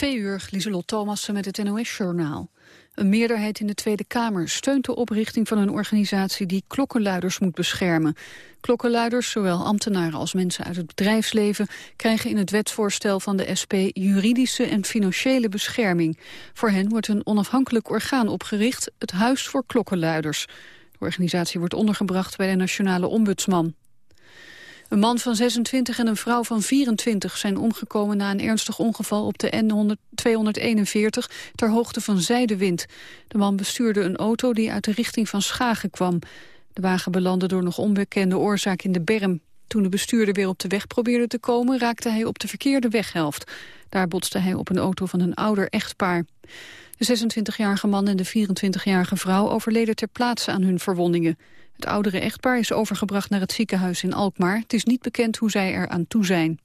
Twee uur, Lieselot Thomassen met het NOS-journaal. Een meerderheid in de Tweede Kamer steunt de oprichting van een organisatie die klokkenluiders moet beschermen. Klokkenluiders, zowel ambtenaren als mensen uit het bedrijfsleven, krijgen in het wetsvoorstel van de SP juridische en financiële bescherming. Voor hen wordt een onafhankelijk orgaan opgericht, het Huis voor Klokkenluiders. De organisatie wordt ondergebracht bij de Nationale Ombudsman. Een man van 26 en een vrouw van 24 zijn omgekomen na een ernstig ongeval op de N241 ter hoogte van Zijdewind. De man bestuurde een auto die uit de richting van Schagen kwam. De wagen belandde door nog onbekende oorzaak in de berm. Toen de bestuurder weer op de weg probeerde te komen, raakte hij op de verkeerde weghelft. Daar botste hij op een auto van een ouder echtpaar. De 26-jarige man en de 24-jarige vrouw overleden ter plaatse aan hun verwondingen. Het oudere echtpaar is overgebracht naar het ziekenhuis in Alkmaar. Het is niet bekend hoe zij er aan toe zijn.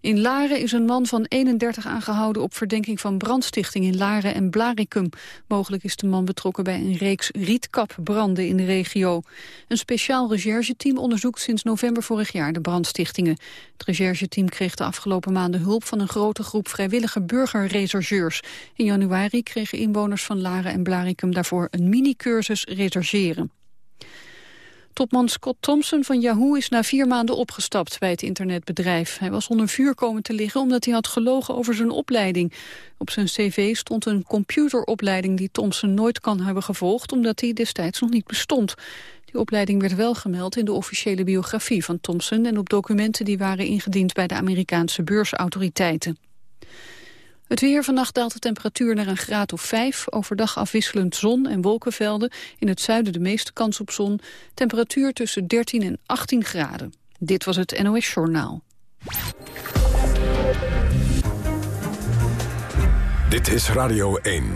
In Laren is een man van 31 aangehouden op verdenking van brandstichting in Laren en Blaricum. Mogelijk is de man betrokken bij een reeks rietkapbranden in de regio. Een speciaal rechercheteam onderzoekt sinds november vorig jaar de brandstichtingen. Het rechercheteam kreeg de afgelopen maanden hulp van een grote groep vrijwillige burgerrechercheurs. In januari kregen inwoners van Laren en Blaricum daarvoor een mini-cursus rechercheren. Topman Scott Thompson van Yahoo is na vier maanden opgestapt bij het internetbedrijf. Hij was onder vuur komen te liggen omdat hij had gelogen over zijn opleiding. Op zijn cv stond een computeropleiding die Thompson nooit kan hebben gevolgd... omdat die destijds nog niet bestond. Die opleiding werd wel gemeld in de officiële biografie van Thompson... en op documenten die waren ingediend bij de Amerikaanse beursautoriteiten. Het weer vannacht daalt de temperatuur naar een graad of 5. Overdag afwisselend zon en wolkenvelden. In het zuiden de meeste kans op zon. Temperatuur tussen 13 en 18 graden. Dit was het NOS Journaal. Dit is Radio 1.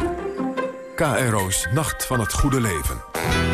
KRO's Nacht van het Goede Leven.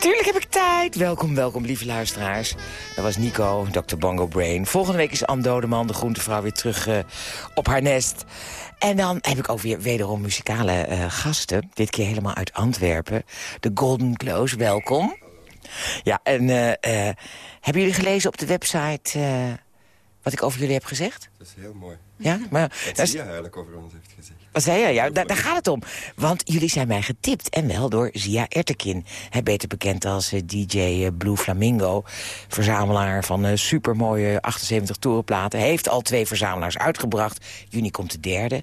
Tuurlijk heb ik tijd. Welkom, welkom, lieve luisteraars. Dat was Nico, Dr. Bongo Brain. Volgende week is Anne Dodeman, de groentevrouw, weer terug uh, op haar nest. En dan heb ik ook weer wederom muzikale uh, gasten. Dit keer helemaal uit Antwerpen. De Golden Close, welkom. Ja, en uh, hebben jullie gelezen op de website wat ik over jullie heb gezegd? Dat is heel mooi. Ja, maar... Wat Sia eigenlijk over ons heeft gezegd. Wat zei je? Ja, daar, daar, gaat het om. Want jullie zijn mij getipt. En wel door Zia Ertekin. Hij beter bekend als uh, eh, DJ eh, Blue Flamingo. Verzamelaar van uh, supermooie 78 toerenplaten. Heeft al twee verzamelaars uitgebracht. Juni komt de derde.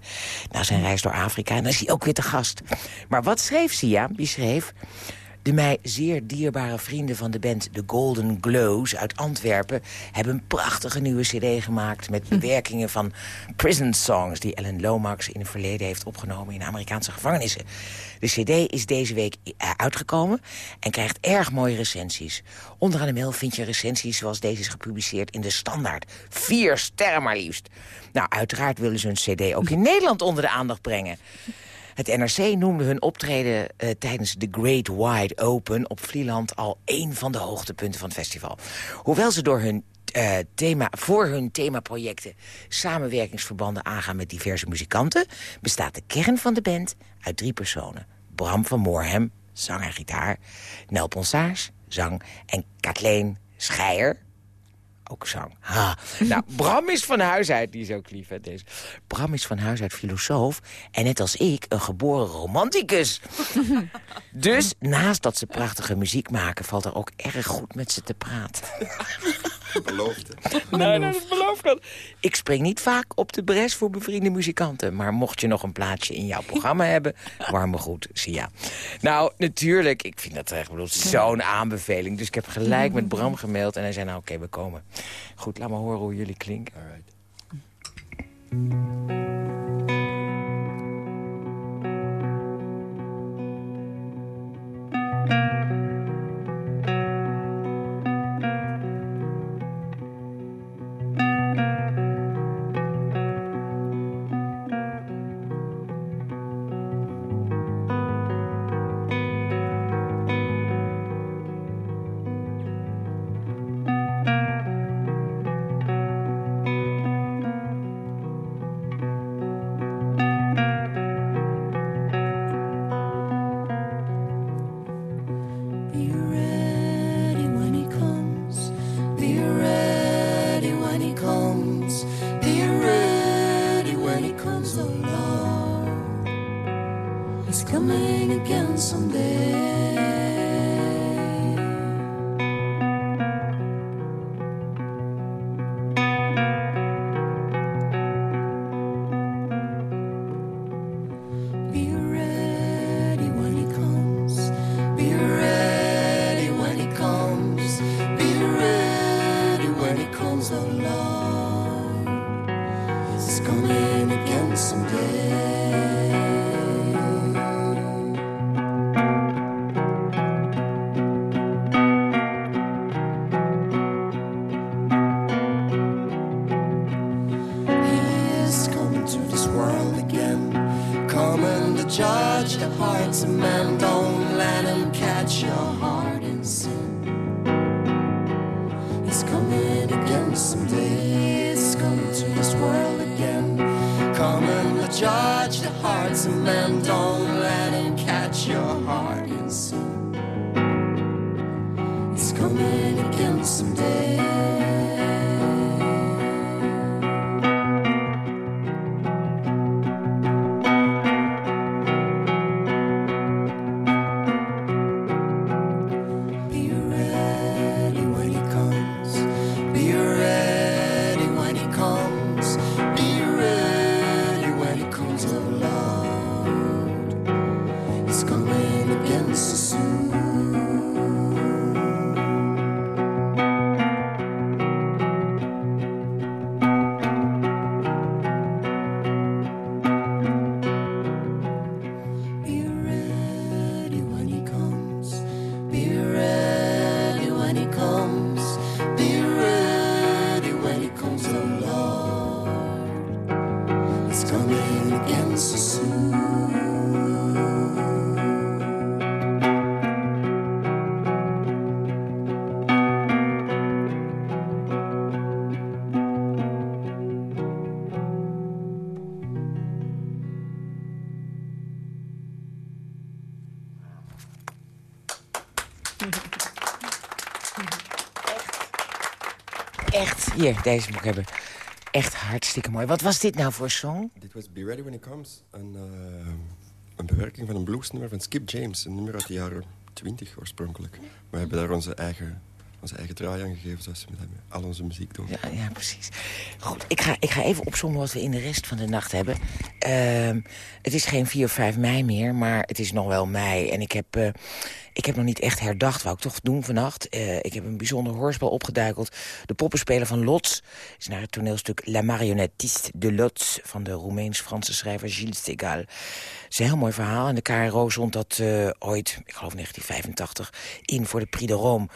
Na zijn reis door Afrika. En dan is hij ook weer te gast. Maar wat schreef Zia? Die schreef... De mij zeer dierbare vrienden van de band The Golden Glows uit Antwerpen... hebben een prachtige nieuwe cd gemaakt met hm. bewerkingen van prison songs... die Ellen Lomax in het verleden heeft opgenomen in Amerikaanse gevangenissen. De cd is deze week eh, uitgekomen en krijgt erg mooie recensies. Onderaan de mail vind je recensies zoals deze is gepubliceerd in de Standaard. Vier sterren maar liefst. Nou, uiteraard willen ze hun cd ook in Nederland onder de aandacht brengen. Het NRC noemde hun optreden uh, tijdens The Great Wide Open op Vlieland al één van de hoogtepunten van het festival. Hoewel ze door hun uh, thema, voor hun themaprojecten samenwerkingsverbanden aangaan met diverse muzikanten... bestaat de kern van de band uit drie personen. Bram van Moorhem, zang en gitaar. Nel Ponsaars, zang. En Kathleen Scheier, Ook zang. Ha. Nou, Bram is van huis uit, die is ook lief, hè, deze. Bram is van huis uit filosoof en net als ik een geboren romanticus. dus naast dat ze prachtige muziek maken... valt er ook erg goed met ze te praten. Beloofd. Nou, nou, dat beloof ik wel. Ik spring niet vaak op de bres voor bevriende muzikanten. Maar mocht je nog een plaatsje in jouw programma hebben... warme groet, Sia. Nou, natuurlijk, ik vind dat echt zo'n aanbeveling. Dus ik heb gelijk met Bram gemaild en hij zei... nou, oké, we komen. Goed, laat maar horen hoe jullie klinken. All right. Hier, deze moet ik hebben. Echt hartstikke mooi. Wat was dit nou voor song? Dit was Be Ready When He Comes. Een, eh, een bewerking van een bluesnummer van Skip James. Een nummer uit de jaren 20 oorspronkelijk. Maar we hebben daar onze eigen, onze eigen draai aan gegeven, zoals we met al onze muziek doen. Ja, ja precies. Goed, ik ga, ik ga even opzommen wat we in de rest van de nacht hebben. Ehm, het is geen 4 of 5 mei meer, maar het is nog wel mei. En ik heb, eh, ik heb nog niet echt herdacht, wou ik toch doen vannacht. Eh, ik heb een bijzonder hoorspel opgeduikeld. De poppenspeler van Lots is naar het toneelstuk La Marionettiste de Lots... van de Roemeens-Franse schrijver Gilles Segal. Het is een heel mooi verhaal. En de KRO zond dat eh, ooit, ik geloof 1985, in voor de Prix de Rome...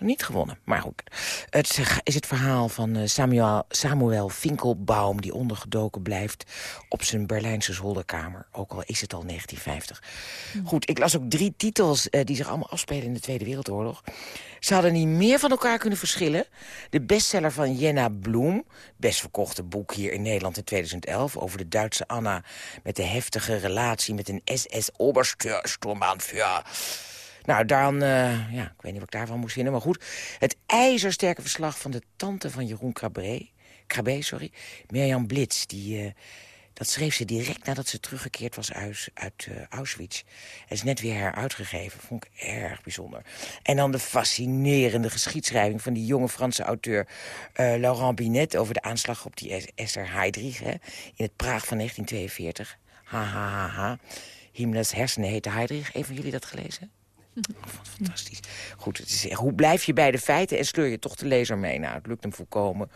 Niet gewonnen, maar goed. Het is het verhaal van eh, Samuel, Samuel Finkelbaum... die ondergedoken blijft op zijn Berlijnse zolderkamer. Ook al is het al 1950. Goed, ik las ook drie titels eh, die zich allemaal afspelen in de Tweede Wereldoorlog. Ze hadden niet meer van elkaar kunnen verschillen. De bestseller van Jenna Bloem, best verkochte boek hier in Nederland in 2011... over de Duitse Anna met de heftige relatie met een SS-Obersturmbannführer... Nou, dan, eh, ja, ik weet niet wat ik daarvan moest vinden, maar goed. Het ijzersterke verslag van de tante van Jeroen Crabé, Crabé sorry, Mirjam Blitz, die... eh, dat schreef ze direct nadat ze teruggekeerd was uit, uit eh, Auschwitz. En is net weer heruitgegeven. Vond ik erg bijzonder. En dan de fascinerende geschiedschrijving van die jonge Franse auteur Laurent Binet... over de aanslag op die Es- Esther Heydrich hè, in het Praag van 1942. Ha, ha, ha, ha. Himmlers hersenen heette Heydrich. Een van jullie dat gelezen? Fantastisch. Goed, het is, hoe blijf je bij de feiten en sleur je toch de lezer mee? Nou, het lukt hem volkomen.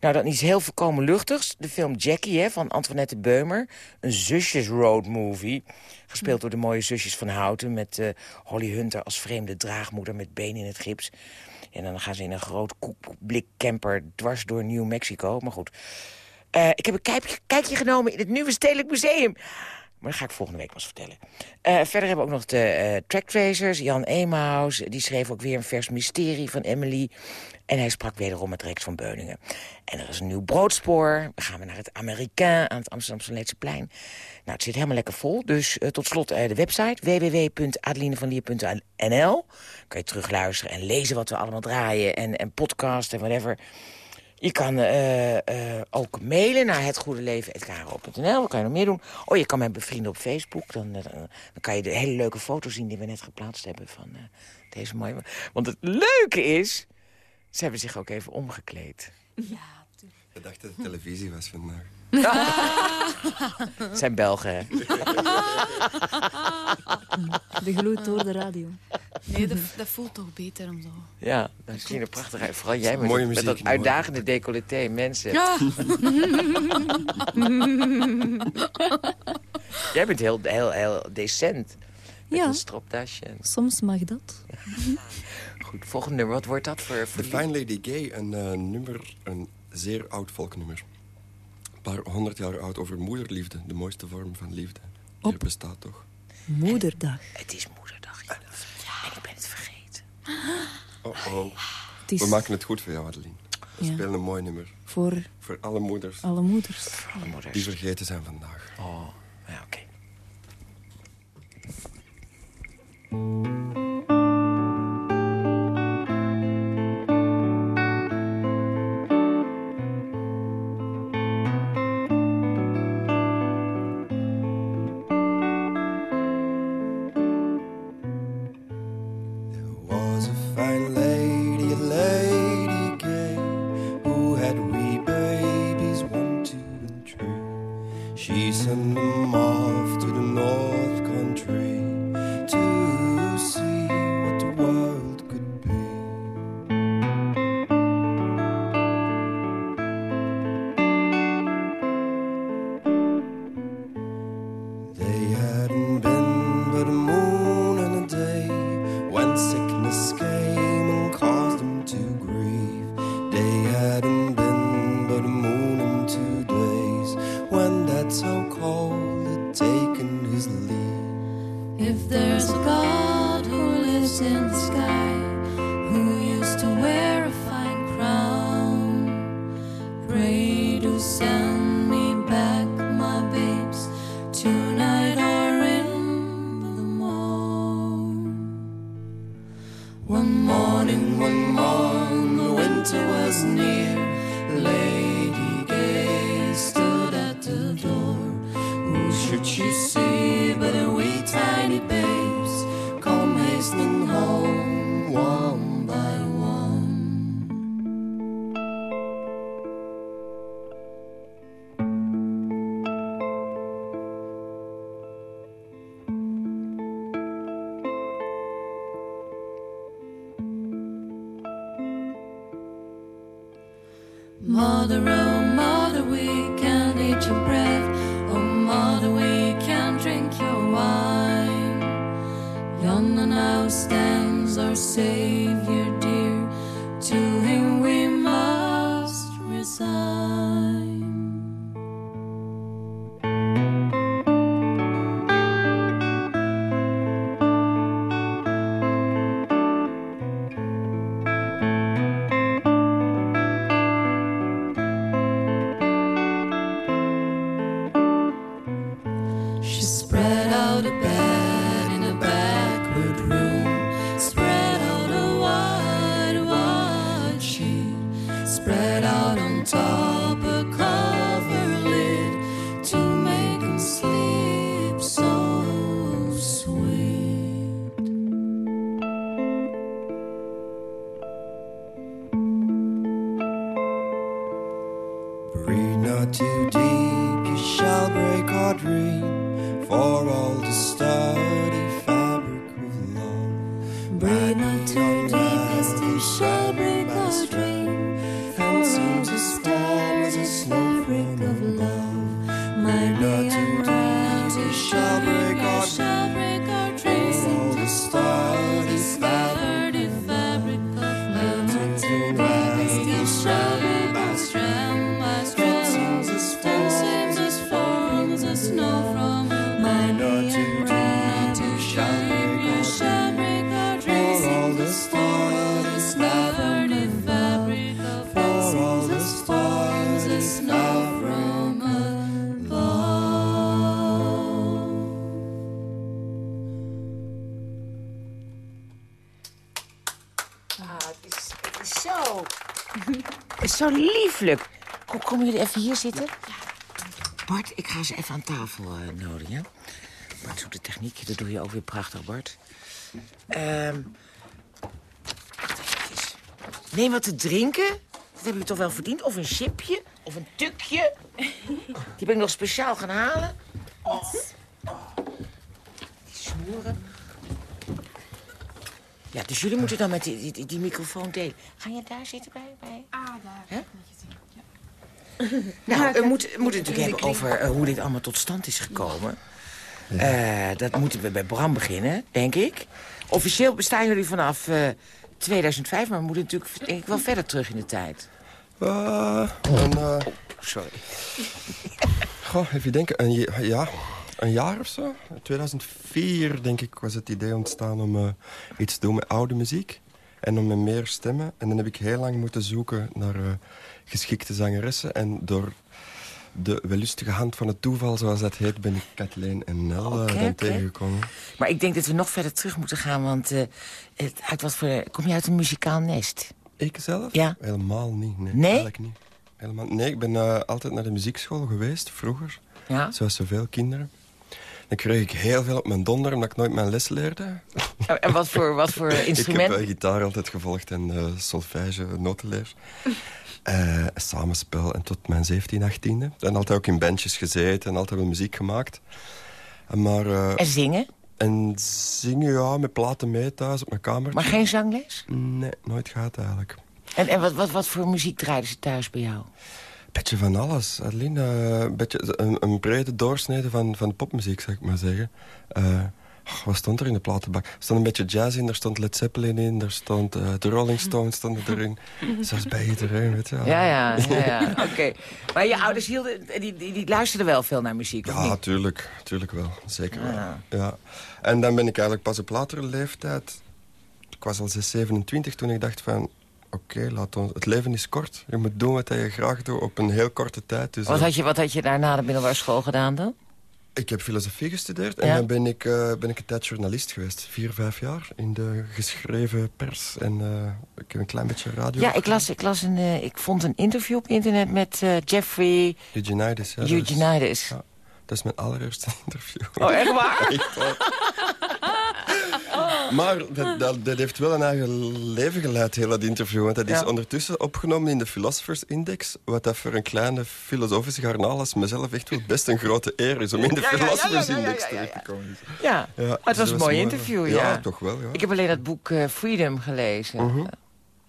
Nou, dan iets heel voorkomen luchtigs. De film Jackie hè, van Antoinette Beumer. Een zusjes road movie. Gespeeld door de mooie zusjes van Houten... met eh, Holly Hunter als vreemde draagmoeder met benen in het gips. En dan gaan ze in een groot koekblik camper dwars door New Mexico. Maar goed, eh, ik heb een kijkje, kijkje genomen in het Nieuwe Stedelijk Museum. Maar dat ga ik volgende week pas vertellen. Eh, verder hebben we ook nog de eh tracktracers. Jan Emaus, die schreef ook weer een vers mysterie van Emily. En hij sprak wederom met Rex van Beuningen. En er is een nieuw broodspoor. Dan gaan we naar het Amerikaan aan het Amsterdamse Leidseplein. Nou, het zit helemaal lekker vol. Dus eh, tot slot de website www.adelinevanlier.nl. Kan je terugluisteren en lezen wat we allemaal draaien. En, en podcast en whatever. Je kan eh, eh, ook mailen naar hetgoedeleven.kro.nl. Wat kan je nog meer doen? Oh, je kan mij bevrienden op Facebook. Dan, eh, dan kan je de hele leuke foto's zien die we net geplaatst hebben van eh, deze mooie... Want het leuke is, ze hebben zich ook even omgekleed. Ik dacht dat het televisie was vandaag. Het zijn Belgen, hè? Begloeid door de radio. Nee, dat, dat voelt toch beter om zo. Ja, dat zie je er prachtig uit. Vooral jij met, dat uitdagende decolleté. Mensen, Ja, jij bent heel, heel, heel decent. Met Ja. een stropdasje. Soms mag dat. Goed, volgende nummer. Wat wordt dat voor... voor The Fine Lady Gay, een eh, nummer, een zeer oud volknummer. Een paar honderd jaar oud over moederliefde. De mooiste vorm van liefde. Die er Op. bestaat toch? Moederdag. Het is moederdag, ja. En ik ben het vergeten. Oh, oh. Het is We maken het goed voor jou, Adeline. We Ja. spelen een mooi nummer. voor Voor alle moeders alle moeders. Alle moeders. die vergeten zijn vandaag. Oh, ja, oké. Aan tafel eh nodigen. Bart zoekt de techniek. Dat doe je ook weer prachtig, Bart. Ehm eventjes. Neem wat te drinken. Dat hebben jullie toch wel verdiend? Of een chipje? Of een tukje? Die ben ik nog speciaal gaan halen. Oh. Die snoeren. Ja, dus jullie moeten dan met die, die, die microfoon delen. Ga je daar zitten bij? bij? Ah, daar. Nou, we moeten, het natuurlijk hebben over eh, hoe dit allemaal tot stand is gekomen. Eh, dat moeten we bij Bram beginnen, denk ik. Officieel bestaan jullie vanaf eh, 2005, maar we moeten natuurlijk denk ik, wel verder terug in de tijd. Ah, en, eh, Sorry. goh, even denken, een, ja- een jaar of zo. 2004, denk ik, was het idee ontstaan om eh, iets te doen met oude muziek. En om met meer stemmen. En dan heb ik heel lang moeten zoeken naar eh, geschikte zangeressen. En door de wellustige hand van het toeval, zoals dat heet, ben ik Kathleen en Nel Oké, dan tegengekomen. Maar ik denk dat we nog verder terug moeten gaan, want eh, het, uit wat voor, kom je uit een muzikaal nest? Ik zelf? Ja. Helemaal niet. Nee, Nee? Eigenlijk niet. Helemaal, nee, ik ben eh, altijd naar de muziekschool geweest, vroeger. Ja? Zoals zoveel kinderen. Dan kreeg ik heel veel op mijn donder, omdat ik nooit mijn les leerde. En wat voor, wat voor Ik heb instrument? eh, gitaar altijd gevolgd en solfège, notenleer. Eh, samenspel en tot mijn 17, 18e. En altijd ook in bandjes gezeten en altijd wel muziek gemaakt. En maar, eh, En zingen? en zingen, ja, met platen mee thuis op mijn kamer. Maar geen zangles? Nee, nooit gehad eigenlijk. En, en wat, wat, wat voor muziek draaiden ze thuis bij jou? Beetje van alles, Adeline. eh, een, beetje, een, een brede doorsnede van, van de popmuziek, zou ik maar zeggen. Eh, oh, wat stond er in de platenbak? Er stond een beetje jazz in, er stond Led Zeppelin in... er stond eh, de Rolling Stones stonden erin. Zoals bij iedereen, weet je wel. Ja, ja, ja, ja. oké. Maar je ouders hielden, die, die, die luisterden wel veel naar muziek, of Ja, niet? tuurlijk. Tuurlijk wel. Zeker wel. Ja. Ja. En dan ben ik eigenlijk pas op latere leeftijd... Ik was al 6, 27 toen ik dacht van... Oké, laat ons. het leven is kort. Je moet doen wat je graag doet op een heel korte tijd. Dus, Wat eh, had, je, wat had je daar na de middelbare school gedaan dan? Ik heb filosofie gestudeerd en Ja. dan ben ik, eh, ben ik een tijd journalist geweest. Vier, vijf jaar in de geschreven pers. En eh, ik heb een klein beetje radio. Ja, ik, las, ik, las een, eh, ik vond een interview op internet met Jeffrey Eugenides, ja. dat is- Eugenides. ja, dat is mijn allereerste interview. Oh, echt waar? Echt waar. Maar dat, dat, dat heeft wel een eigen leven geleid, heel dat interview. Want dat is Ja. ondertussen opgenomen in de Philosophers Index. Wat dat voor een kleine filosofische garnaal als mezelf echt wel best een grote eer is... om in de Ja, ja, ja, ja, Philosophers ja, ja, Index ja, ja, terecht te komen. Ja, Ja, maar het dus was een mooi interview, Ja, ja. toch wel, ja. Ik heb alleen dat boek eh, Freedom gelezen. Mhm.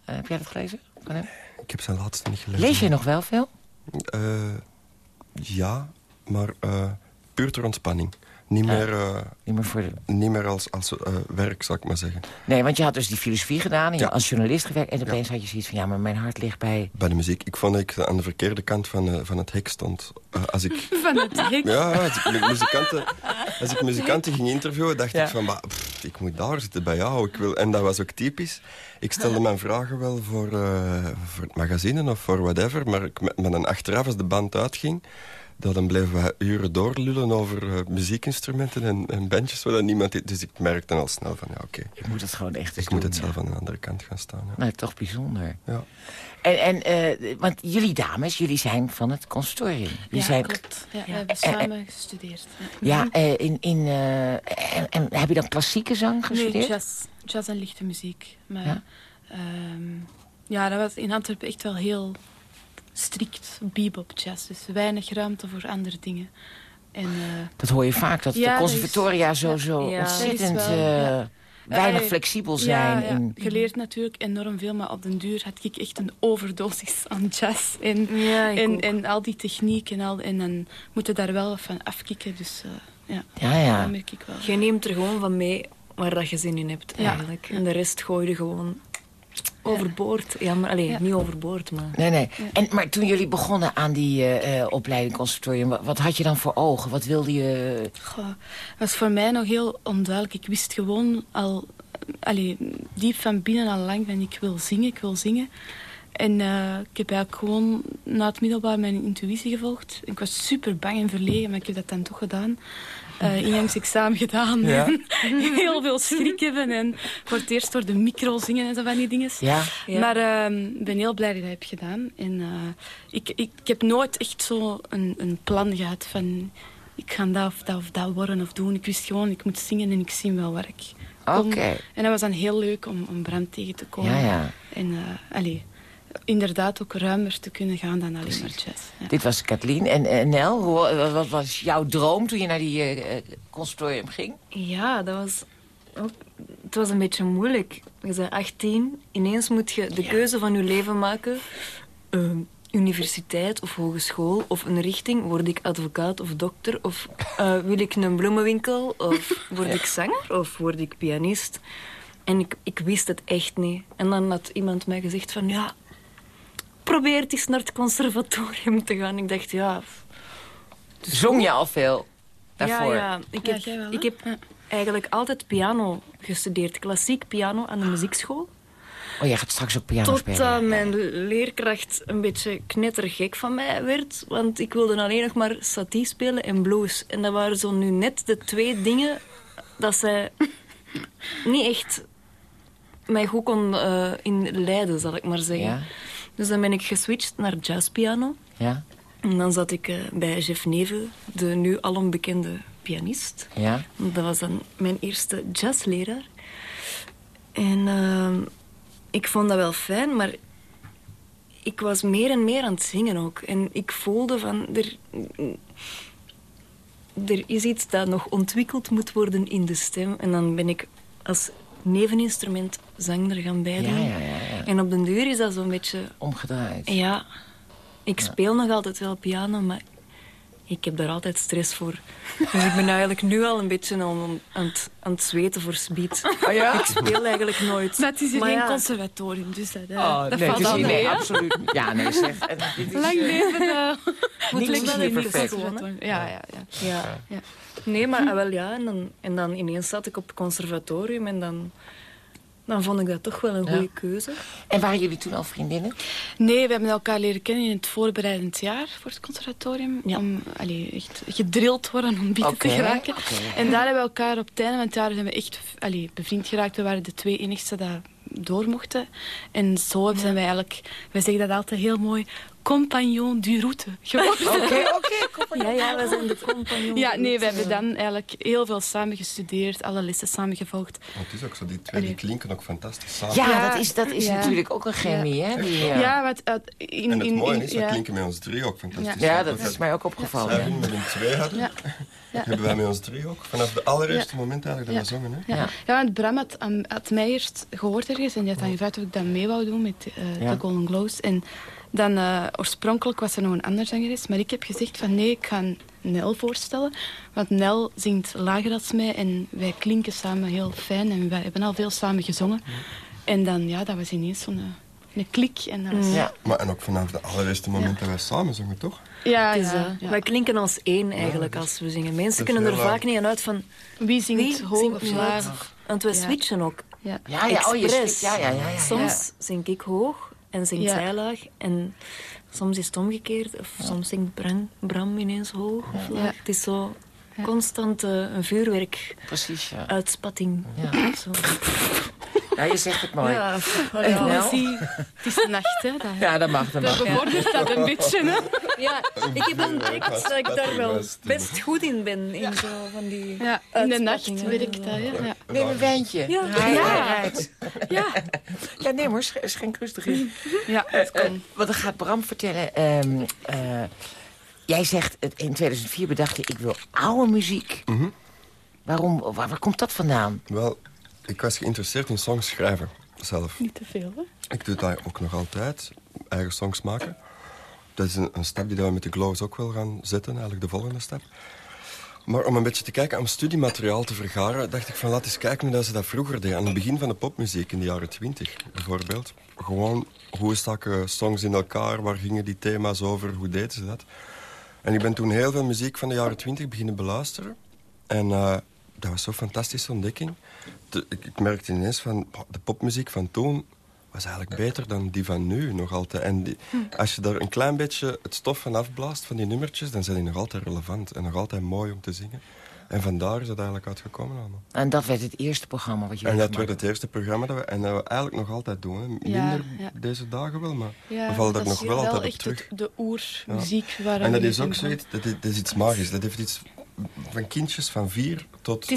Eh, heb jij dat gelezen? Van hem? Ik heb zijn laatste niet gelezen. Lees je nog wel veel? Eh, ja, maar eh, puur ter ontspanning. Niet meer, eh, Niet meer voor de... niet meer als, als eh, werk, zou ik maar zeggen. Nee, want je had dus die filosofie gedaan en je Ja. had als journalist gewerkt... en opeens had je zoiets van, ja, maar mijn hart ligt bij... Bij de muziek. Ik vond dat ik aan de verkeerde kant van, eh, van het hek stond. Eh, als ik... Van het hek. Ja, als ik, mu- muzikanten, als ik muzikanten ging interviewen, dacht Ja. ik van... "Maar, pff, ik moet daar zitten bij jou. Ik wil, en dat was ook typisch. Ik stelde mijn vragen wel voor, eh, voor het magazine of voor whatever. Maar ik, met, met een achteraf, als de band uitging... Dan bleven we uren doorlullen over eh, muziekinstrumenten en, en bandjes. Waar dan niemand, dus ik merkte al snel van, ja, oké. Ik moet het gewoon echt eens ik moet doen, het ja. zelf aan de andere kant gaan staan. Ja. Nou, toch bijzonder. Ja. En, en eh, want jullie dames, jullie zijn van het consortium. Jullie Ja, zijn, klopt. Ja, we hebben En- en- samen gestudeerd. Ja, eh, in, in, eh, en, en heb je dan klassieke zang Nee, gestudeerd? jazz, jazz en lichte muziek. Maar Ja. ja. ja, dat was in Antwerpen echt wel heel strikt bebop jazz. Dus weinig ruimte voor andere dingen. En, eh, Dat hoor je vaak, dat Ja, de conservatoria zo, ja. zo Ja. ontzettend is wel, eh, ja. weinig Eh, flexibel zijn. Ja, ja. in- Je leert natuurlijk enorm veel, maar op den duur had ik echt een overdosis aan jazz. En, en, en al die techniek en, al, en dan moet je daar wel van afkicken. Dus eh, ja, Ja, ja. dat merk ik wel. Je neemt er gewoon van mee waar dat je zin in hebt, Ja. eigenlijk. En de rest gooi je gewoon overboord. Ja, maar alleen niet overboord, maar... Nee, nee. En, maar toen jullie begonnen aan die eh, eh, opleiding conservatorium... Wat, wat had je dan voor ogen? Wat wilde je... Goh, het was voor mij nog heel onduidelijk. Ik wist gewoon al, allee, diep van binnen al lang van ik wil zingen, ik wil zingen. En eh, ik heb eigenlijk gewoon na het middelbaar mijn intuïtie gevolgd. Ik was super bang en verlegen, maar ik heb dat dan toch gedaan. Eh ingangsexamen gedaan. Ja. En heel veel schrik hebben. En voor het eerst door de micro zingen en zo van die dingen. Ja? Ja. Maar ehm, ik ben heel blij dat ik dat heb gedaan. En eh, ik, ik, ik heb nooit echt zo een, een plan gehad van... Ik ga dat of dat of dat worden of doen. Ik wist gewoon, ik moet zingen en ik zie wel waar ik kom. Oké. En dat was dan heel leuk om, om Bram tegen te komen. Ja, ja. En uh, allee, inderdaad ook ruimer te kunnen gaan dan alleen maar jazz. Ja. Dit was Kathleen. En eh, Nel, hoe- wat was jouw droom toen je naar die eh, eh, conservatorium ging? Ja, dat was ook... Het was een beetje moeilijk. Je bent 18, ineens moet je de keuze van je leven maken. Eh, universiteit of hogeschool of een richting. Word ik advocaat of dokter? Of eh, wil ik een bloemenwinkel? Of word ik zanger? Of word ik pianist? En ik, ik wist het echt niet. En dan had iemand mij gezegd van... Ja, probeer het eens naar het conservatorium te gaan. Ik dacht, ja... Zong je al veel daarvoor? Ja, ja. Ik heb, wel, ik heb eigenlijk altijd piano gestudeerd. Klassiek piano aan de muziekschool. Oh, jij gaat straks ook piano Tot spelen. uh, mijn leerkracht een beetje knettergek van mij werd. Want ik wilde alleen nog maar satie spelen en blues. En dat waren zo nu net de twee dingen dat zij niet echt mij goed kon uh, in leiden, zal ik maar zeggen. Ja. Dus dan ben ik geswitcht naar jazzpiano. Ja? En dan zat ik uh, bij Jeff Neve, de nu alombekende pianist. Ja? Dat was dan mijn eerste jazzleraar. En uh, ik vond dat wel fijn, maar ik was meer en meer aan het zingen ook. En ik voelde van, er, er is iets dat nog ontwikkeld moet worden in de stem. En dan ben ik als neveninstrument zang er gaan bij doen. Ja, ja, ja, ja. En op den duur is dat zo'n beetje... Omgedraaid. Ja. Ik speel nog altijd wel piano, maar ik heb daar altijd stress voor. Dus ik ben eigenlijk nu al een beetje aan, aan, het, aan het zweten voor speed. Oh ja? Ik speel eigenlijk nooit. Maar het is hier Maar geen ja. conservatorium, dus dat, uh, Oh, dat nee, valt al mee. nee, absoluut niet. Ja, nee, zeg. Is, Lang eh, leven de... Niks is wel de perfect. conservatorium. Ja, ja, ja. Ja. Ja. Nee, maar ah, wel ja. En dan, en dan ineens zat ik op het conservatorium en dan, dan vond ik dat toch wel een Ja. goede keuze. En waren jullie toen al vriendinnen? Nee, we hebben elkaar leren kennen in het voorbereidend jaar voor het conservatorium. Ja. Om allee, echt gedrild worden om binnen te geraken. En daar hebben we elkaar op het einde van het jaar zijn we echt allee, bevriend geraakt. We waren de twee enigste dat door mochten. En zo zijn wij eigenlijk, wij zeggen dat altijd heel mooi, compagnon du route geworden. Oké, oké. Ja, ja, we zijn de compagnon. Ja, nee, we hebben dan eigenlijk heel veel samen gestudeerd, alle lessen samen gevolgd. Want het is ook zo, die twee die klinken ook fantastisch samen. Ja, Ja, dat is, dat is ja. natuurlijk ook een chemie, hè? Die, Ja, ja. wat, uh, in, En het in, mooie in- is, we ja. klinken met ons drie ook fantastisch Ja. dat is mij ook opgevallen. Hun met een twee hadden, Ja. Ja. hebben wij met ons drie ook. Vanaf de allereerste moment eigenlijk dat Ja. we zongen. Hè? Ja. Ja. Ja. want Bram had, had mij eerst gehoord ergens en die had dan gevraagd of ik dat mee wou doen met eh, Ja. de Golden Globes. En dan eh, oorspronkelijk was er nog een ander zangeres, maar ik heb gezegd van nee, ik ga Nel voorstellen. Want Nel zingt lager als mij en wij klinken samen heel fijn en wij hebben al veel samen gezongen. En dan, ja, dat was ineens zo'n eh, een klik. En dat was, Ja. Maar en ook vanaf de allereerste moment dat wij samen zongen, toch? ja, Het is, ja, eh, ja. Wij klinken als één eigenlijk als we zingen. Mensen kunnen er vaak niet aan uit van Wie zingt wie hoog zingt of laag? Want wij Ja. switchen ook. Ja. Ja, ja, oh, ja, ja, ja. Soms zing ik hoog en zingt Ja. zij laag. En soms is het omgekeerd. Of soms zingt Bram, Bram ineens hoog of laag. Het is zo constant eh, een vuurwerk, Precies, ja. uitspatting. Ja. Zo. Ja. Je zegt het mooi. Ja, Ja? Poëzie, het is nacht, hè. Dat, dat mag, dat dat mag. bevordert dat een beetje, hè. Ja, ik heb ontdekt dat ik daar wel best goed in ben. In zo van die Ja, in de nacht werkt dat, ja. ja. Neem een wijntje. Ja. Ja. Ja, Ja, nee maar sch- schenk rustig in. ja Eh, dat eh, kan. want dan gaat Bram vertellen... ehm, eh, jij zegt, het- in 2004 bedacht je, ik wil oude muziek. Mhm. Waarom, waar, waar komt dat vandaan? Wel, ik was geïnteresseerd in songs schrijven, zelf. Niet te veel, hè? Ik doe dat ook nog altijd, eigen songs maken. Dat is een, een stap die we met de Glows ook wel gaan zetten, eigenlijk de volgende stap. Maar om een beetje te kijken aan studiemateriaal te vergaren... dacht ik van, laat eens kijken hoe dat ze dat vroeger deden. Aan het begin van de popmuziek, in de jaren twintig bijvoorbeeld. Gewoon, hoe staken songs in elkaar? Waar gingen die thema's over? Hoe deden ze dat? En ik ben toen heel veel muziek van de jaren twintig beginnen beluisteren. En eh, dat was zo'n fantastische ontdekking. De- ik, ik merkte ineens van, "Bah, de popmuziek van toen was eigenlijk beter dan die van nu nog altijd. En die- als je daar een klein beetje het stof van afblaast, van die nummertjes... dan zijn die nog altijd relevant en nog altijd mooi om te zingen. En vandaar is het eigenlijk uitgekomen allemaal. En dat werd het eerste programma wat je En dat werd het eerste programma dat we, en dat we eigenlijk nog altijd doen. Hè. Minder ja. deze dagen wel, maar Ja, we vallen daar dat nog wel altijd op echt terug. de oermuziek. waar En dat is ook zoiets, dat is, dat is iets magisch. Dat heeft iets van kindjes van vier tot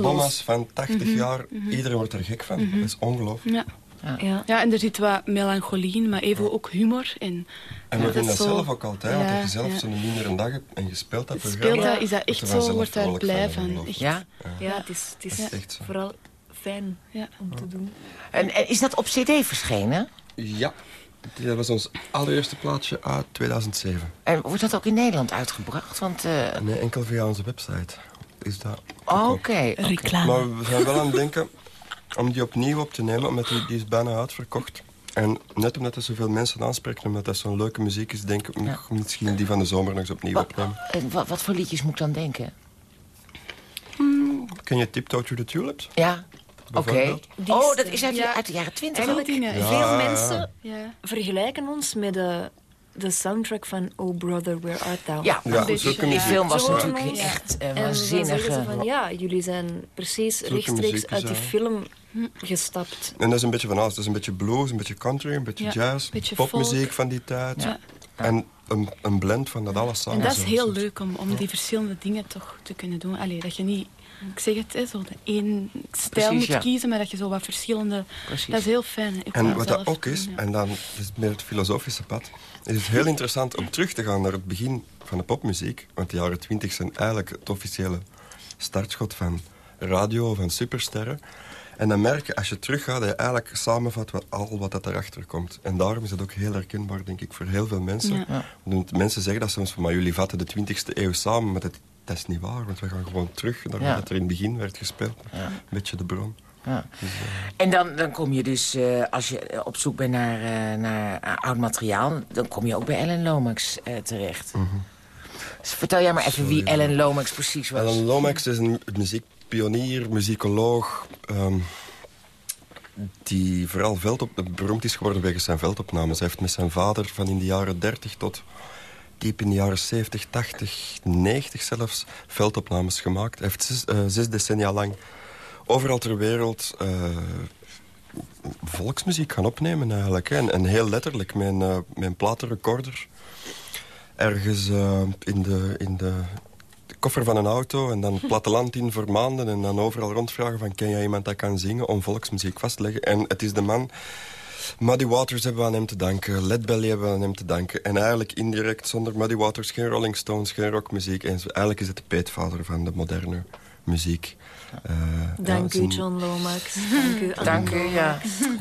mama's van 80 jaar. Iedereen wordt er gek van. Dat is ongelooflijk. Ja. Ja. ja, en er zit wat melancholie in, maar even ook humor. En, En we vinden dat zo- zelf ook altijd. want Ja, als je zelf ja. zo'n mindere dag hebt en je speelt dat Speelt programma... dat, is dat echt je zo, wordt daar blij van. Ja? Ja, het is, het is echt vooral fijn Ja. om te doen. En, en is dat op cd verschenen? Ja, dat was ons allereerste plaatje uit 2007. En wordt dat ook in Nederland uitgebracht? Want, eh, Nee, enkel via onze website is dat. oh, oké. Reclame. Maar we zijn wel aan het denken om die opnieuw op te nemen, omdat die, die is bijna uitverkocht. En net omdat dat zoveel mensen aanspreekt, omdat dat zo'n leuke muziek is, denk ik Ja. misschien die van de zomer nog eens opnieuw Wat, opnemen. en wat, wat voor liedjes moet ik dan denken? Ken je Tiptoe Through the Tulips? Ja? Oké. Oh, dat is uit, Ja. uit de jaren twintig dingen. Ja, Veel mensen Ja. vergelijken ons met de, de soundtrack van Oh Brother, Where Art Thou? Ja, Ja, zulke die film was Zo natuurlijk ons. echt eh, En dan zeggen ze waanzinnige... van ja, jullie zijn precies Zulke rechtstreeks uit die film gestapt. En dat is een beetje van alles. Dat is een beetje blues, een beetje country, een beetje Ja, jazz, beetje popmuziek folk. van die tijd. Ja. En een, een blend van dat alles samen. En dat is heel leuk om, om die verschillende dingen toch te kunnen doen. Allee, dat je niet, ik zeg het, hè, zo de één stijl Precies, moet ja. kiezen, maar dat je zo wat verschillende... Precies. Dat is heel fijn. Ik En wat dat ook doen, is, ja. en dan is het meer het filosofische pad, is het heel interessant om terug te gaan naar het begin van de popmuziek. Want de jaren twintig zijn eigenlijk het officiële startschot van radio, van supersterren. En dan merk je, als je teruggaat, dat je eigenlijk samenvat wat, al wat dat erachter komt. En daarom is dat ook heel herkenbaar, denk ik, voor heel veel mensen. Ja. Ja. Want Mensen zeggen dat soms van, maar jullie vatten de 20e eeuw samen, maar dat, dat is niet waar. Want we gaan gewoon terug naar Ja. wat er in het begin werd gespeeld. Ja. Een beetje de bron. Ja. En dan, dan kom je dus, eh, als je eh, op zoek bent naar, eh, naar eh, oud materiaal... dan kom je ook bij Ellen Lomax eh, terecht. Dus vertel jij maar even wie. Ellen Lomax precies was. Alan Lomax is een muziekpionier, muzikoloog... ehm, die vooral veldop beroemd is geworden wegens zijn veldopnames. Hij heeft met zijn vader van in de jaren 30 tot diep in de jaren 70, 80, 90 zelfs veldopnames gemaakt. Hij heeft zes, eh, zes decennia lang overal ter wereld eh, volksmuziek gaan opnemen eigenlijk. En, heel letterlijk, eh, met een platenrecorder. Ergens in, de, in de koffer van een auto en dan het platteland in voor maanden... en dan overal rondvragen van ken jij iemand dat kan zingen om volksmuziek vast te leggen. En het is de man... Muddy Waters hebben we aan hem te danken. Led Belly hebben we aan hem te danken. En eigenlijk indirect, zonder Muddy Waters, geen Rolling Stones, geen rockmuziek. En eigenlijk is het de peetvader van de moderne muziek. Eh, Dank u, John Lomax. Dank u, Dank u, ja. Lomax.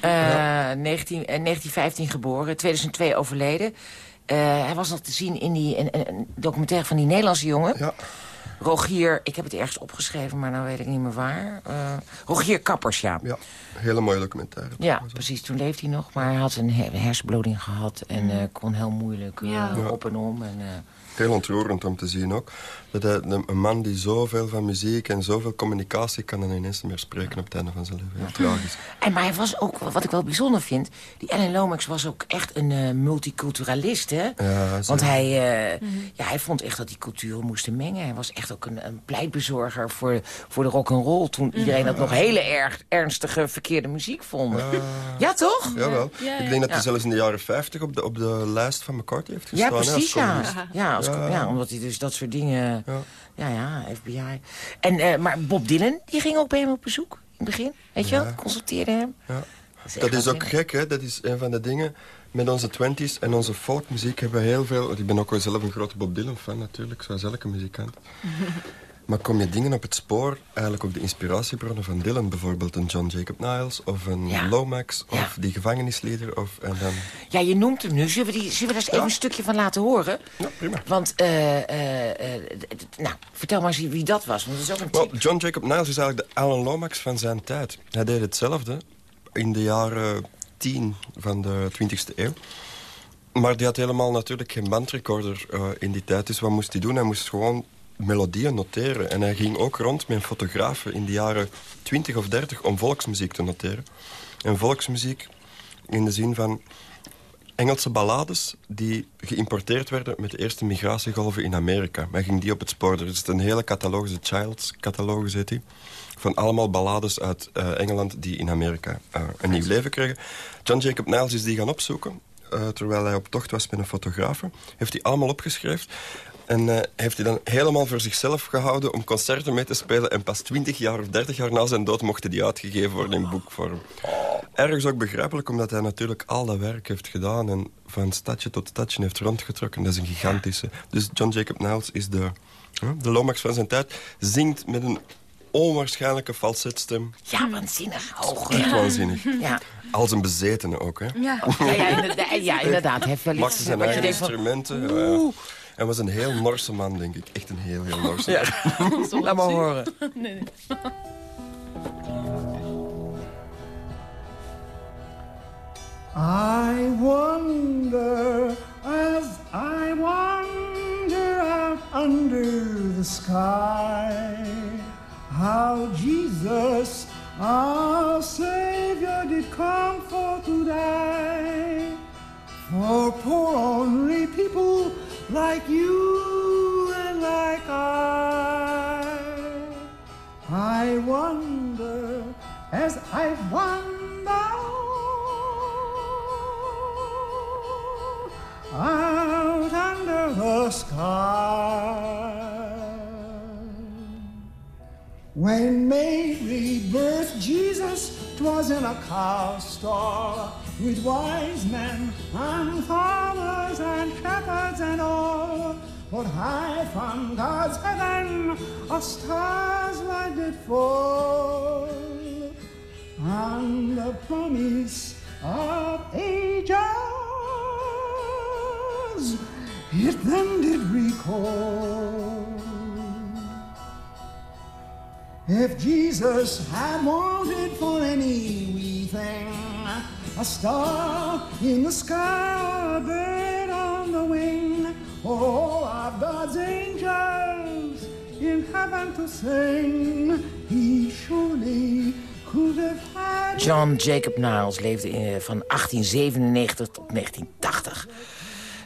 Eh, 19, eh, 1915 geboren, 2002 overleden. Eh, hij was nog te zien in die een documentaire van die Nederlandse jongen. Ja, Rogier, ik heb het ergens opgeschreven, maar nou weet ik niet meer waar. Eh, Rogier Kappers, ja. ja, hele mooie documentaire. Ja, precies. Toen leefde hij nog, maar hij had een her- hersenbloeding gehad... en eh, kon heel moeilijk eh, Ja. Op en om. En, eh, heel ontroerend om te zien ook. Dat hij, een, een man die zoveel van muziek en zoveel communicatie kan... en ineens niet meer spreken op het einde van zijn leven. Heel tragisch. En maar hij was ook, wat ik wel bijzonder vind... die Ellen Lomax was ook echt een eh, multiculturalist, hè? Ja, Want hij, eh, ja, hij vond echt dat die culturen moesten mengen. Hij was echt ook een, een pleitbezorger voor, voor de rock and roll toen iedereen dat nog hele erg ernstige, verkeerde muziek vond. ja, toch? Jawel. Ja, Ik denk dat hij Ja. zelfs in de jaren 50 op de, op de lijst van McCarthy heeft Ja, gestaan. hè, als precies, ja. Ja, als, Ja. ja, omdat hij dus dat soort dingen... Ja. Ja, ja, FBI. En, eh, maar Bob Dylan, die ging ook bij hem op bezoek in het begin. Weet je wel? Consulteerde hem. Ja. echt Dat is ook gek, hè? Dat is een van de dingen. Met onze twenties en onze folkmuziek hebben we heel veel... Ik ben ook wel zelf een grote Bob Dylan-fan natuurlijk, zoals elke muzikant. maar kom je dingen op het spoor, eigenlijk ook de inspiratiebronnen van Dylan... bijvoorbeeld een John Jacob Niles of een Ja. Lomax... of Ja. die gevangenislieder of... En dan... Ja, je noemt hem nu. Zullen we, die, zullen we daar eens even een stukje van laten horen? Ja, prima. Want, eh, eh, eh, nou, vertel maar eens wie dat was. Want dat is ook een. John Jacob Niles is eigenlijk de Alan Lomax van zijn tijd. Hij deed hetzelfde in de jaren 10 van de 20e eeuw. Maar die had helemaal natuurlijk geen bandrecorder eh, in die tijd. Dus wat moest hij doen? Hij moest gewoon melodieën noteren. En hij ging ook rond met een fotograaf in de jaren 20 of 30 om volksmuziek te noteren. En volksmuziek in de zin van Engelse ballades die geïmporteerd werden met de eerste migratiegolven in Amerika. Hij ging die op het spoor. Er is een hele catalogus, de Childs catalogus heet die, van allemaal ballades uit eh, Engeland die in Amerika eh, een nieuw leven kregen. John Jacob Niles is die gaan opzoeken, eh, terwijl hij op tocht was met een fotograaf. Heeft hij allemaal opgeschreven. En eh, heeft hij dan helemaal voor zichzelf gehouden om concerten mee te spelen. En pas 20 jaar of 30 jaar na zijn dood mochten die uitgegeven worden in boekvorm. Ergens ook begrijpelijk, omdat hij natuurlijk al dat werk heeft gedaan... en van stadje tot stadje heeft rondgetrokken. Dat is een gigantische. Dus John Jacob Niles is de, de Lomax van zijn tijd. Zingt met een onwaarschijnlijke falsetstem. Ja, waanzinnig hoog. Echt waanzinnig. Ja. Als een bezetene ook, hè. Ja. Ja, ja, inderdaad. Ja, inderdaad. Hij heeft wel iets zijn wat je eigen van... instrumenten. Ja, ja. Hij was een heel Norse man, denk ik. Echt een heel, heel Norse man. Laat maar horen. Nee, nee. I wonder as I wander out under the sky how Jesus, our Savior, did come for to die for poor people like you and like I. I wonder as I wander out under the sky. When Mary birthed Jesus, 'twas in a cow stall with wise men and farmers and shepherds and all. But high from God's heaven a star's light did fall, and the promise of ages it then did recall. If Jesus had wanted for any a star in the sky a bird on the wing, all of God's angels in heaven to sing, he surely could have had. John Jacob Niles leefde in, van 1897 tot 1980.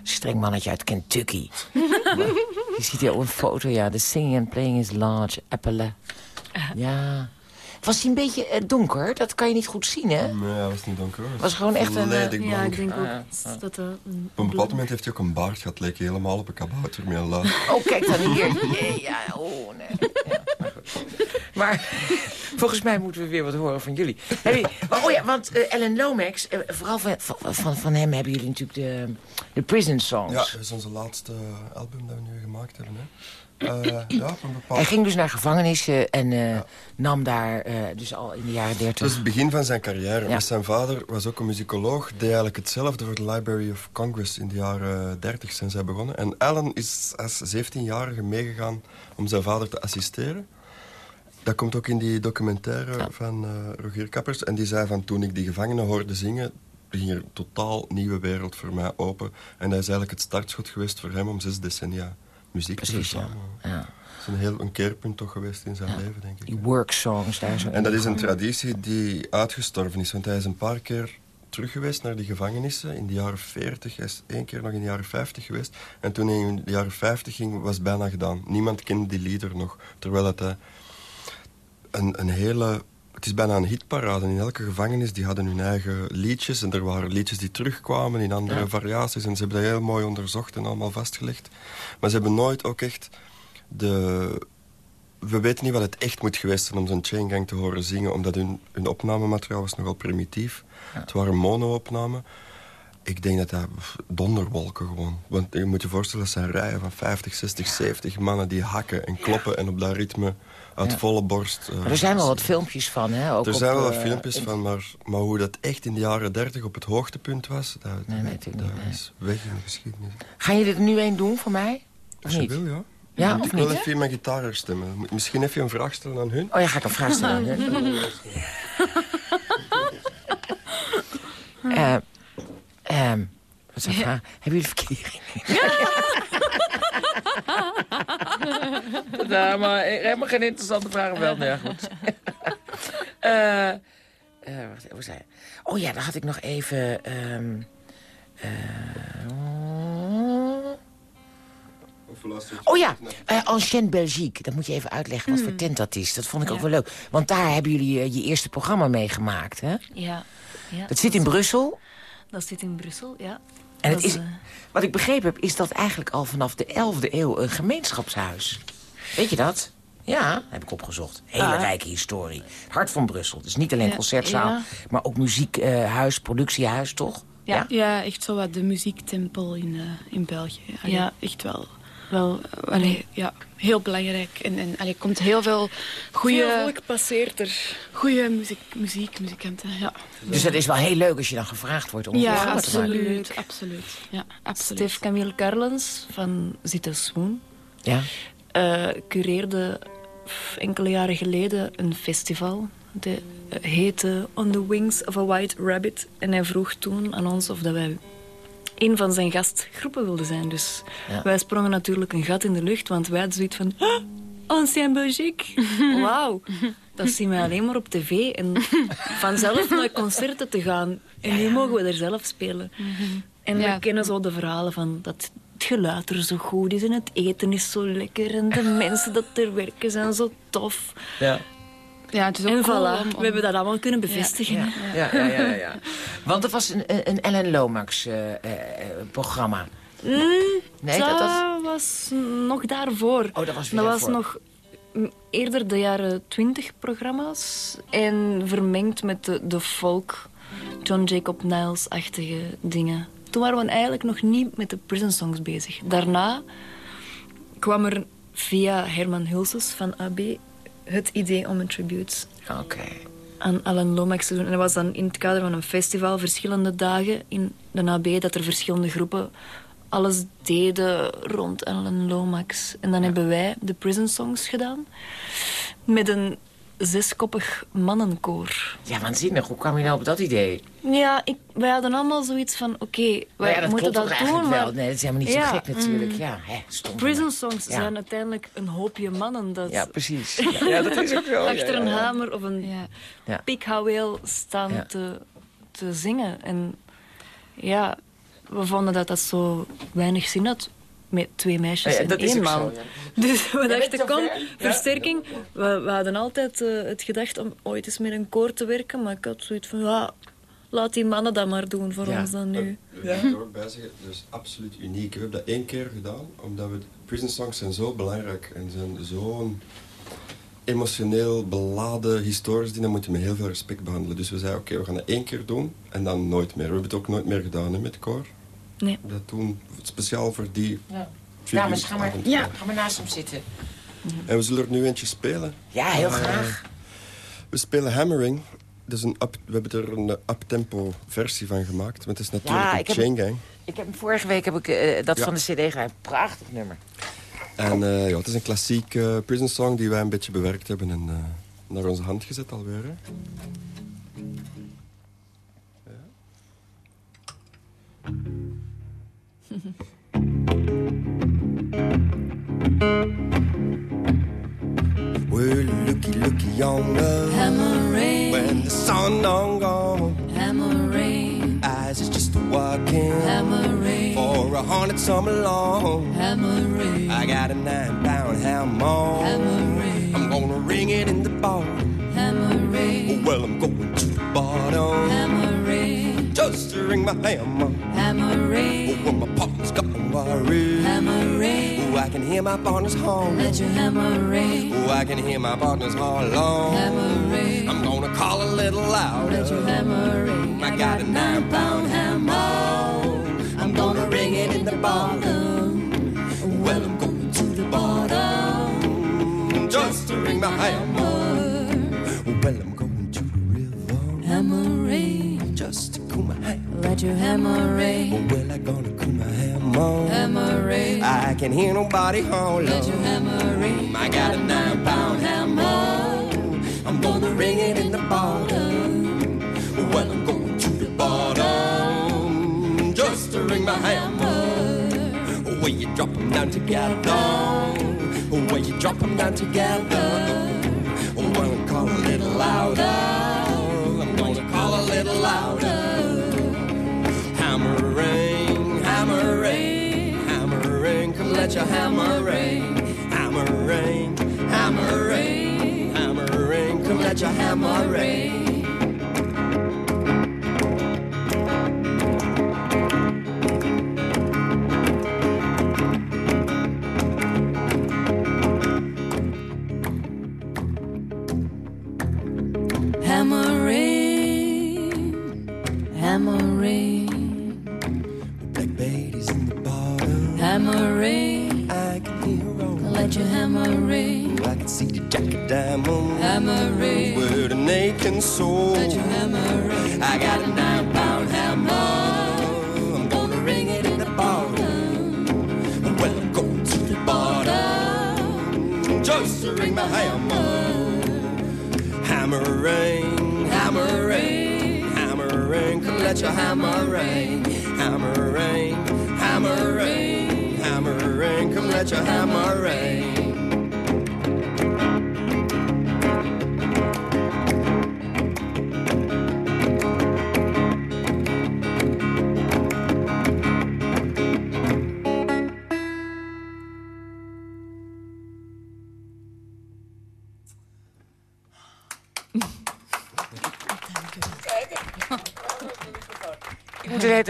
Streng mannetje uit Kentucky. Je ziet hier op een foto, ja. The singing and playing is large. Apple. Ja. Was hij een beetje eh, donker? Dat kan je niet goed zien, hè? Nee, hij was niet donker. hoor. Was gewoon echt een, eh, Ja, ik denk ook Ah, dat dat een... Op een bepaald moment heeft hij ook een baard gehad. Leek helemaal op een kabouter met een laag. Oh, kijk dan hier. Jee, ja, oh, nee. Ja, maar, volgens mij moeten we weer wat horen van jullie. Oh ja, want eh, Ellen Lomax, eh, vooral van, van, van, hem hebben jullie natuurlijk de, de Prison Songs. Ja, dat is onze laatste album dat we nu gemaakt hebben. Hè. Eh, ja, op een bepaald... Hij ging dus naar gevangenissen en eh, nam daar eh, dus al in de jaren Dat is 30. het begin van zijn carrière. Ja. Zijn vader was ook een muzikoloog. Deed eigenlijk hetzelfde voor de Library of Congress in de jaren 30 zijn zij begonnen. En Alan is als 17-jarige meegegaan om zijn vader te assisteren. Dat komt ook in die documentaire van eh, Rogier Kappers. En die zei van toen ik die gevangenen hoorde zingen... ging er een totaal nieuwe wereld voor mij open. En dat is eigenlijk het startschot geweest voor hem om zes decennia muziek te Precies, ja. verzamelen. ja. Dat is een heel een keerpunt toch geweest in zijn leven, denk ik. Die worksongs daar zo. En dat is een traditie die uitgestorven is. Want hij is een paar keer terug geweest naar die gevangenissen in de jaren 40. Hij is één keer nog in de jaren 50 geweest. En toen hij in de jaren 50 ging, was het bijna gedaan. Niemand kende die lieder nog. Terwijl het eh, een, een hele... Het is bijna een hitparade. In elke gevangenis die hadden hun eigen liedjes. En er waren liedjes die terugkwamen in andere Ja. variaties. En ze hebben dat heel mooi onderzocht en allemaal vastgelegd. Maar ze hebben nooit ook echt de we weten niet wat het echt moet geweest zijn om zo'n chain gang te horen zingen, omdat hun, hun opnamemateriaal was nogal primitief. Het waren mono-opnamen. Ik denk dat dat donderwolken gewoon. Want je moet je voorstellen, dat zijn rijen van 50, 60, 70 mannen die hakken en kloppen en op dat ritme uit Ja. volle borst. eh, Maar er zijn wel wat filmpjes van, hè? Ook er zijn wel wat eh, filmpjes in- van, maar, maar hoe dat echt in de jaren 30 op het hoogtepunt was, dat, Nee, weet ik dat niet, nee. is weg in de geschiedenis. Ga je dit nu een doen voor mij? Als je niet? wil, ja. Ja, ik wil even mijn gitaar herstemmen. Moet- Misschien even een vraag stellen aan hun. Oh ja, ga ik een vraag stellen. hè? Eh, ehm, wat is een vraag? Hebben jullie verkering? Ja, maar helemaal geen interessante vraag. Wel, nee, goed. Eh, eh, wacht, hoe zei Oh ja, daar had ik nog even... ehm, eh, Oh ja, eh Ancienne Belgique. Dat moet je even uitleggen wat voor tent dat is. Dat vond ik ook wel leuk. Want daar hebben jullie je eerste programma meegemaakt, hè? Ja. ja. Dat zit in Brussel. Dat zit in Brussel, ja. En het is, eh, wat ik begrepen heb, is dat eigenlijk al vanaf de 11e eeuw een gemeenschapshuis. Weet je dat? Ja, heb ik opgezocht. Hele Ah. rijke historie. Het hart van Brussel. Dus niet alleen Ja, concertzaal, ja. maar ook muziekhuis, productiehuis, toch? Ja. Ja, echt zo wat de muziektempel in, eh, in België. Allee, Ja. Echt wel. Wel... Allee, ja, heel belangrijk. En, en allee, komt heel veel goede, passeert er. goede muziek, muziek, muzikanten. Ja, Dus dat is wel heel leuk als je dan gevraagd wordt om ja programma te maken. absoluut, absoluut. Ja, absoluut. Stef Camille Carlens van Zitten Swoon Ja? eh, cureerde enkele jaren geleden een festival. De eh, heette On the Wings of a White Rabbit. En hij vroeg toen aan ons of dat wij een van zijn gastgroepen wilden zijn. Dus Ja. wij sprongen natuurlijk een gat in de lucht, want wij hadden zoiets van... "Ah, Ancien Belgique, wauw. Dat zien wij alleen maar op tv. En vanzelf naar concerten te gaan. En nu mogen we er zelf spelen. En Ja. we kennen zo de verhalen van dat het geluid er zo goed is en het eten is zo lekker en de mensen dat er werken zijn zo tof. Ja. Ja, het is ook En cool voilà, om- om- we hebben dat allemaal kunnen bevestigen. Ja, ja, ja, ja, ja. Want het was een, een Ellen Lomax eh, eh, eh, programma. Nee, dat, dat, dat... was nog daarvoor. Oh, dat was weer Dat was daarvoor. nog mm, eerder de jaren twintig programma's. En vermengd met de, de folk, John Jacob Niles-achtige dingen. Toen waren we eigenlijk nog niet met de prison songs bezig. Daarna kwam er via Herman Hulses van AB het idee om een tribute Oké. aan Alan Lomax te doen. En dat was dan in het kader van een festival, verschillende dagen in de AB, dat er verschillende groepen alles deden rond Alan Lomax. En dan hebben wij de Prison Songs gedaan met een zeskoppig mannenkoor. Ja, waanzinnig. Hoe kwam je nou op dat idee? Ja, ik, wij hadden allemaal zoiets van, oké, wij Nou ja, dat moeten dat doen, eigenlijk wel. maar Nee, dat is helemaal niet Ja, zo gek natuurlijk. mm. Ja, hè. Prison Songs Ja. zijn uiteindelijk een hoopje mannen dat Ja, precies. Ja, dat is ook zo. achter ja, een ja. hamer of een Ja. Ja. pikhouweel staan Ja. te, te zingen. En ja, we vonden dat dat zo weinig zin had met twee meisjes Ja, en dat is één zo, man. ja. Dus we dachten, kom, ver? Ja. versterking. We, we hadden altijd eh, het gedacht om ooit eens met een koor te werken, maar ik had zoiets van, ja, laat die mannen dat maar doen voor Ja. ons dan nu. We moeten er ook bij zeggen, dat is absoluut uniek. We hebben dat één keer gedaan, omdat we... Prison songs zijn zo belangrijk en zijn zo'n emotioneel beladen historisch ding, dat moeten we met heel veel respect behandelen. Dus we zeiden, oké, we gaan dat één keer doen en dan nooit meer. We hebben het ook nooit meer gedaan hè, met koor. Nee. Dat doen speciaal voor die... Ja. Dames, ga maar, ja. ga maar naast hem zitten. En we zullen er nu eentje spelen. Ja, heel Eh, graag. We spelen Hammering. Dat is een up- we hebben er een up-tempo versie van gemaakt. Want het is natuurlijk Ja, een ik heb- chain gang. Ik heb, vorige week heb ik eh, dat Ja. van de cd gehaald. Prachtig nummer. En eh, ja, het is een klassiek eh, prison song die wij een beetje bewerkt hebben en eh, naar onze hand gezet alweer. Hè. Well, looky, looky yonder. Hammer rain. When the sun don't go, Hammer eyes is just walking Hammer rain. for a hundred summer long. Hammer rain. I got a nine pound hammer. Hammer rain. I'm gonna ring it in the bottom. Hammer rain. Well, I'm going to the bottom. Hammer rain. Just to ring my hammer. Hammer Hammer rain. Oh, I can hear my partner's horn. Let your hammer rain. Oh, I can hear my partner's horn long. Hammer rain. I'm gonna call a little louder. Let your hammer ring. I got a nine pound hammer. I'm gonna ring it in the bottom. Well, I'm going to the bottom. Just to ring my hammer. Let your hammer rain. Well, I'm gonna cool my hammer. Hammer rain. I can hear nobody holler. Let your hammer ring. I got a nine pound hammer. I'm gonna ring it in the bottom. Well, I'm going to the bottom. Just to ring my hammer. Where you drop them down together. Where you drop them down together. Well, call a little louder. such a hammer ring, hammer ring. Come let your hammering.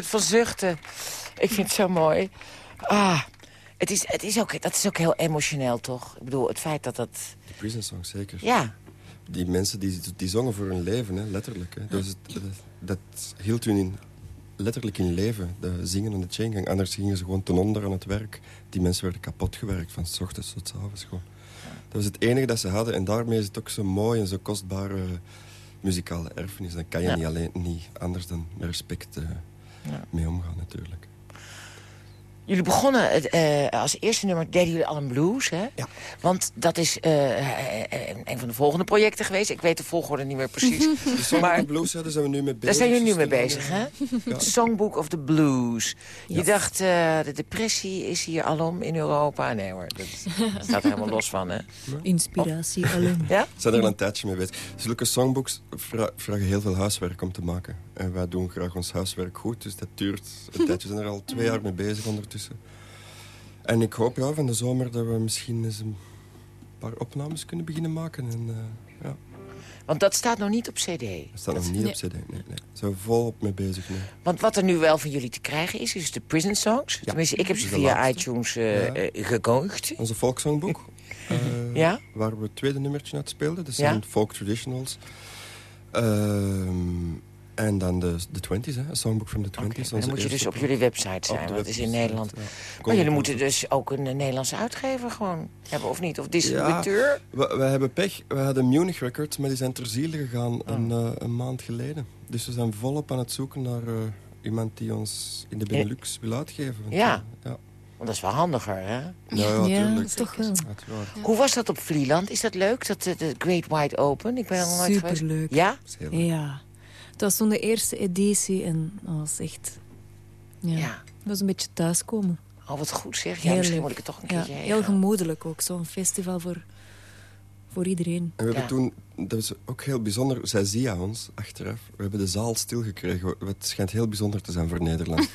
Ik moet er de hele tijd van zuchten. Ik vind het zo mooi. Ah, het is, het is ook, dat is ook heel emotioneel, toch? Ik bedoel, het feit dat dat... De prison song, zeker. Ja, Die mensen die, die zongen voor hun leven, hè, letterlijk. Hè. Dus het, dat, dat hield hun in, letterlijk in leven, de zingen en de chaingang. Anders gingen ze gewoon ten onder aan het werk. Die mensen werden kapot gewerkt, van s ochtends tot s avonds gewoon. Dat was het enige dat ze hadden. En daarmee is het ook zo mooi en zo kostbare muzikale erfenis. Dan kan je Ja. niet, alleen, niet anders dan met respect eh. Mee omgaan, natuurlijk. Jullie begonnen eh, als eerste nummer, deden jullie al een blues, hè? Ja. Want dat is eh, eh, een van de volgende projecten geweest. Ik weet de volgorde niet meer precies. De Maar- of the Blues, hè, daar zijn we nu mee bezig. Daar zijn jullie nu mee bezig, hè? Ja. Songbook of the Blues. Je Ja. dacht, eh, de depressie is hier alom in Europa. Nee hoor, dat staat er helemaal los van, hè? Inspiratie alleen. Ja? We zijn er al een tijdje mee bezig. Zulke songbooks vra- vragen heel veel huiswerk om te maken. En wij doen graag ons huiswerk goed, dus dat duurt een tijdje. We zijn er al twee jaar mee bezig ondertussen. En ik hoop ja, van de zomer dat we misschien eens een paar opnames kunnen beginnen maken. En, eh, ja, Want dat staat nog niet op cd. dat staat nog niet op cd. Nee, nee. Daar zijn we volop mee bezig nu. Want wat er nu wel van jullie te krijgen is, is de Prison Songs. Tenminste, ik heb ze via laatste. iTunes eh Ja. eh, gekocht. Onze volkszongboek. eh, Ja? Waar we het tweede nummertje uit speelden. Dat Ja. zijn folk traditionals. En dan de, de 20s, hè. Een songboek van de 20s. Oké, maar onze dan moet je dus op jullie website zijn, want het is in Nederland. ja. Maar jullie moeten dus ook een eh, Nederlandse uitgever gewoon hebben, of niet? Of distributeur? We, we hebben pech. We hadden Munich Records, maar die zijn ter ziele gegaan Oh. een, eh, een maand geleden. Dus we zijn volop aan het zoeken naar eh, iemand die ons in de Benelux wil uitgeven. Want, Ja. ja. Want dat is wel handiger, hè? Ja, ja, Ja, tuurlijk. toch wel. Hoe was dat op Vlieland? Is dat leuk, dat de Great Wide Open? Ik ben er nog nooit geweest. Superleuk. Ja? Dat. Het was toen de eerste editie en dat was echt... Ja. Ja. Dat is een beetje thuiskomen. Oh, wat goed zeg. Ja, Heel misschien leuk. moet ik er toch een Ja, keertje heel gemoedelijk ook. Zo'n festival voor, voor iedereen. En we hebben Ja. toen, dat was ook heel bijzonder, zij Zia ons achteraf. We hebben de zaal stilgekregen. Het schijnt heel bijzonder te zijn voor Nederland.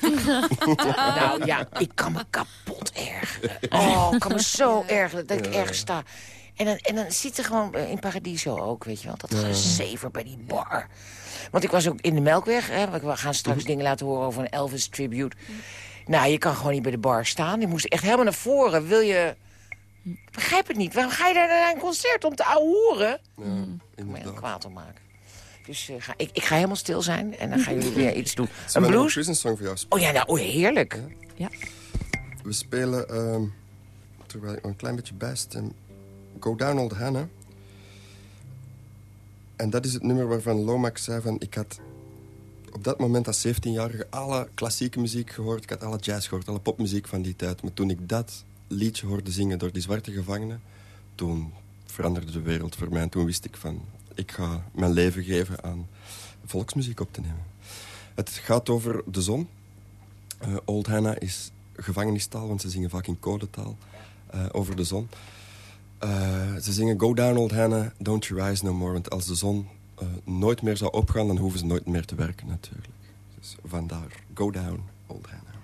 Nou ja, ik kan me kapot ergeren. Oh, ik kan me zo ergeren dat ik ergens sta. En dan, en dan zit er gewoon eh, in Paradiso ook, weet je wel. Dat gezever bij die bar. Want ik was ook in de Melkweg. Hè, want we gaan straks dingen laten horen over een Elvis tribute. Nou, je kan gewoon niet bij de bar staan. Je moest echt helemaal naar voren. Wil je... Ik begrijp het niet. Waarom ga je daar naar een concert om te ouwehoeren? Ja, Moet je er inderdaad. kwaad om maken. Dus eh, ga, ik, ik ga helemaal stil zijn en dan gaan jullie weer iets doen. Zullen Een blues? Prison Song voor jou Oh ja, nou, oh, heerlijk. Ja. We spelen, ehm, terwijl ik een klein beetje bijstem, Go Down Old Hannah. En dat is het nummer waarvan Lomax zei van... Ik had op dat moment als 17-jarige alle klassieke muziek gehoord. Ik had alle jazz gehoord, alle popmuziek van die tijd. Maar toen ik dat liedje hoorde zingen door die zwarte gevangenen... toen veranderde de wereld voor mij. En toen wist ik van... Ik ga mijn leven geven aan volksmuziek op te nemen. Het gaat over de zon. Eh, Old Hannah is gevangenistaal, want ze zingen vaak in codetaal eh, over de zon. Eh, ze zingen Go down, Old Hannah, don't you rise no more. Want als de zon eh, nooit meer zou opgaan, dan hoeven ze nooit meer te werken natuurlijk. Dus vandaar Go down, Old Hannah.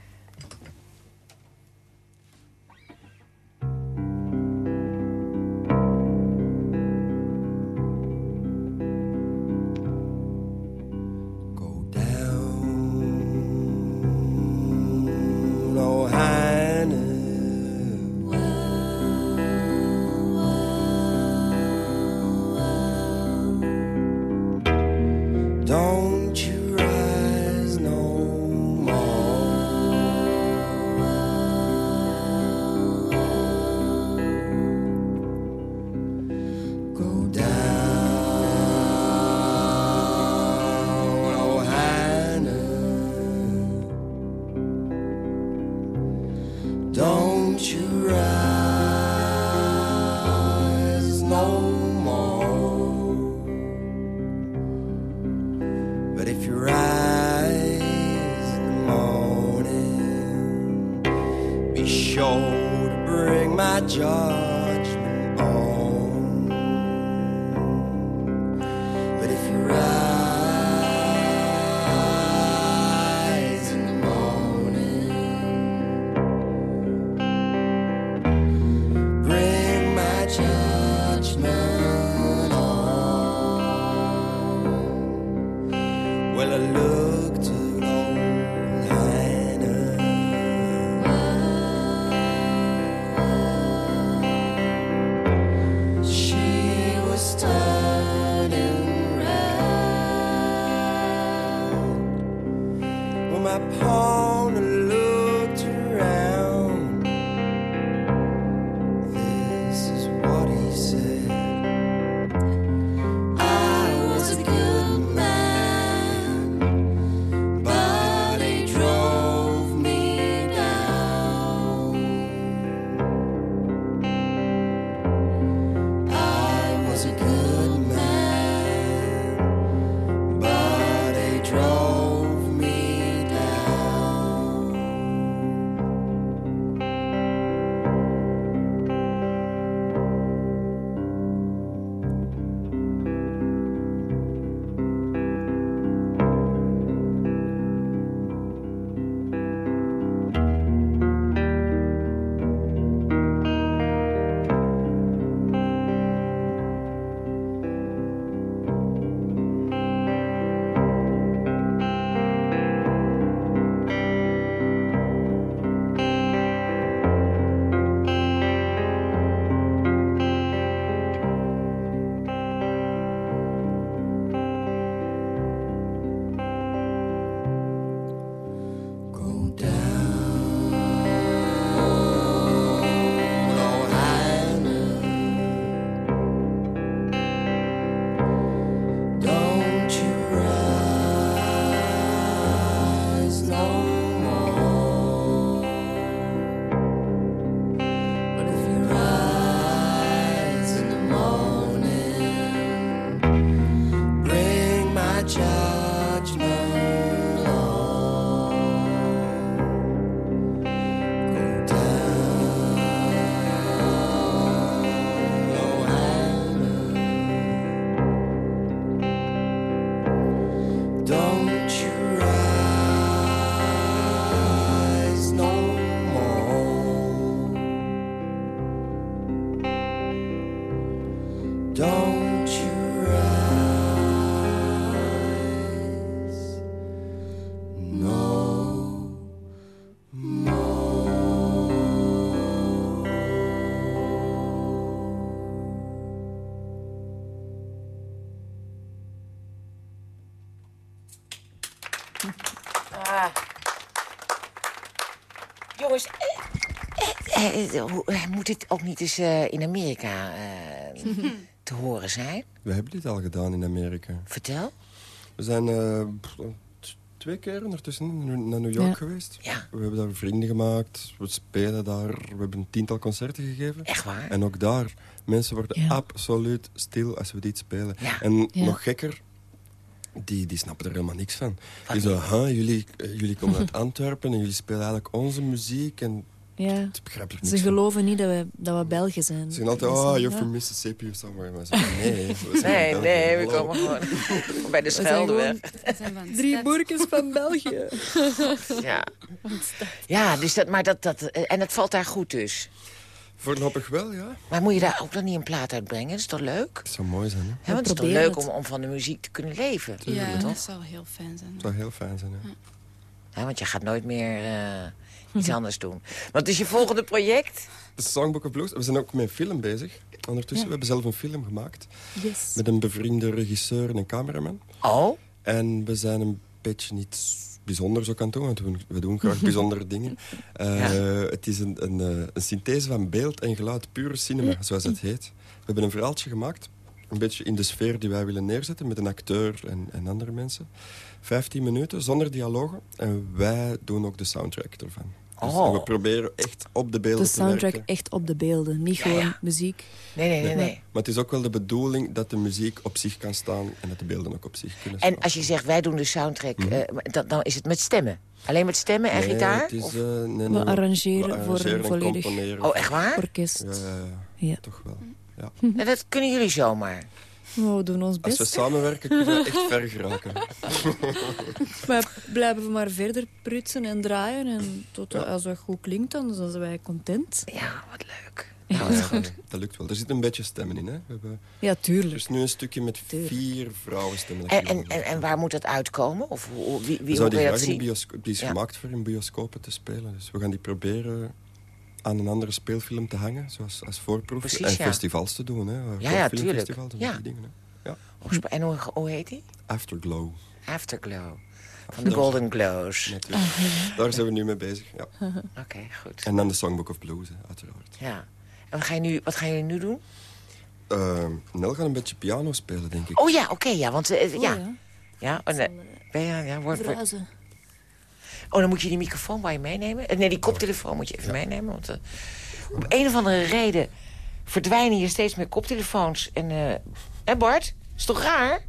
Rise in the morning, be sure to bring my judgment moet dit ook niet eens eh, in Amerika eh, te horen zijn? We hebben dit al gedaan in Amerika. Vertel. We zijn eh, t- twee keer ondertussen naar New York Ja. geweest. Ja. We hebben daar vrienden gemaakt. We spelen daar. We hebben een tiental concerten gegeven. Echt waar? En ook daar, mensen worden Ja. absoluut stil als we dit spelen. Ja. En Ja. nog gekker, die, die snappen er helemaal niks van. Van Die zo, "Huh, jullie, eh, jullie komen uit Antwerpen en jullie spelen eigenlijk onze muziek. En Ja. begrijp Ze van. geloven niet dat we, dat we Belgen zijn. Ze zeggen altijd, oh, you're ja. from Mississippi of somewhere. Maar ze zeggen, nee, we zijn Nee, nee, we komen gewoon bij de We zijn Scheldeweg. gewoon drie boerkes van België. Ja. ja, dus dat, maar dat, dat, en het valt daar goed dus. Voorlopig wel, ja. Maar moet je daar ook dan niet een plaat uitbrengen? Dat is toch leuk? Het zou mooi zijn, hè. Want het is toch leuk om, om van de muziek te kunnen leven? Ja, toch? dat zou heel fijn zijn. Het zou heel fijn zijn, hè. Hè, want je gaat nooit meer eh, iets anders doen. Wat is je volgende project? De Songbook of Blues. We zijn ook met film bezig. Ondertussen, we hebben zelf een film gemaakt. Yes. Met een bevriende regisseur en een cameraman. Oh, En we zijn een beetje iets bijzonders ook aan het doen, want we, doen graag bijzondere dingen. Eh, Ja. Het is een, een, eh, een synthese van beeld en geluid, pure cinema, zoals het heet. We hebben een verhaaltje gemaakt, een beetje in de sfeer die wij willen neerzetten, met een acteur en, en andere mensen. 15 minuten, zonder dialogen. En wij doen ook de soundtrack ervan. Dus Oh. we proberen echt op de beelden De te soundtrack werken. echt op de beelden, niet Ja, gewoon ja. muziek. nee, nee, nee. nee. Maar het is ook wel de bedoeling dat de muziek op zich kan staan en dat de beelden ook op zich kunnen staan. En als je zegt, wij doen de soundtrack, eh, maar dan, dan is het met stemmen? Alleen met stemmen en Mhm. Nee, gitaar? Het is, Of- eh, nee, nee, We arrangeren voor een en volledig componeren. Oh, echt waar? orkest. Ja, ja, ja. Ja. toch wel. Ja. En dat kunnen jullie zomaar? We doen ons Als we samenwerken kunnen we echt ver geraken. Maar blijven we maar verder prutsen en draaien. En tot Ja. als het goed klinkt, dan zijn wij content. Ja, wat leuk. Ja, dat is goed. dat lukt wel. Er zit een beetje stemmen in. Hè. We hebben, Ja, er tuurlijk. is nu een stukje met Tuurlijk. vier vrouwenstemmen. dat En, en, en, waar moet dat uitkomen? Of wie, We wie hoe zouden die dat graag zien? Die is Ja. gemaakt voor in bioscopen te spelen. Dus we gaan die proberen aan een andere speelfilm te hangen. Zoals als voorproef. Precies, en ja. festivals te doen. Hè. Ja, ja, Filmfestivals tuurlijk. en Ja. die dingen. Hè. Ja. En hoe, hoe heet die? Afterglow. Afterglow. Van de Daar- Golden Glows. Natuurlijk. Daar zijn we nu mee bezig. Ja. Oké, goed. En dan de Songbook of Blues, hè, uiteraard. Ja. En wat, ga je nu, wat gaan jullie nu doen? Eh, Nel gaat een beetje piano spelen, denk ik. Oh ja, oké, ja, want... eh, ja. ja. Ja, oh, nee. Ben je, ja, wordt, wordt- Verhuizen. Oh, dan moet je die microfoon bij je meenemen. Eh, Nee, die koptelefoon moet je even meenemen. Want eh, op een of andere reden verdwijnen hier steeds meer koptelefoons. En, eh hè Bart? Is toch raar?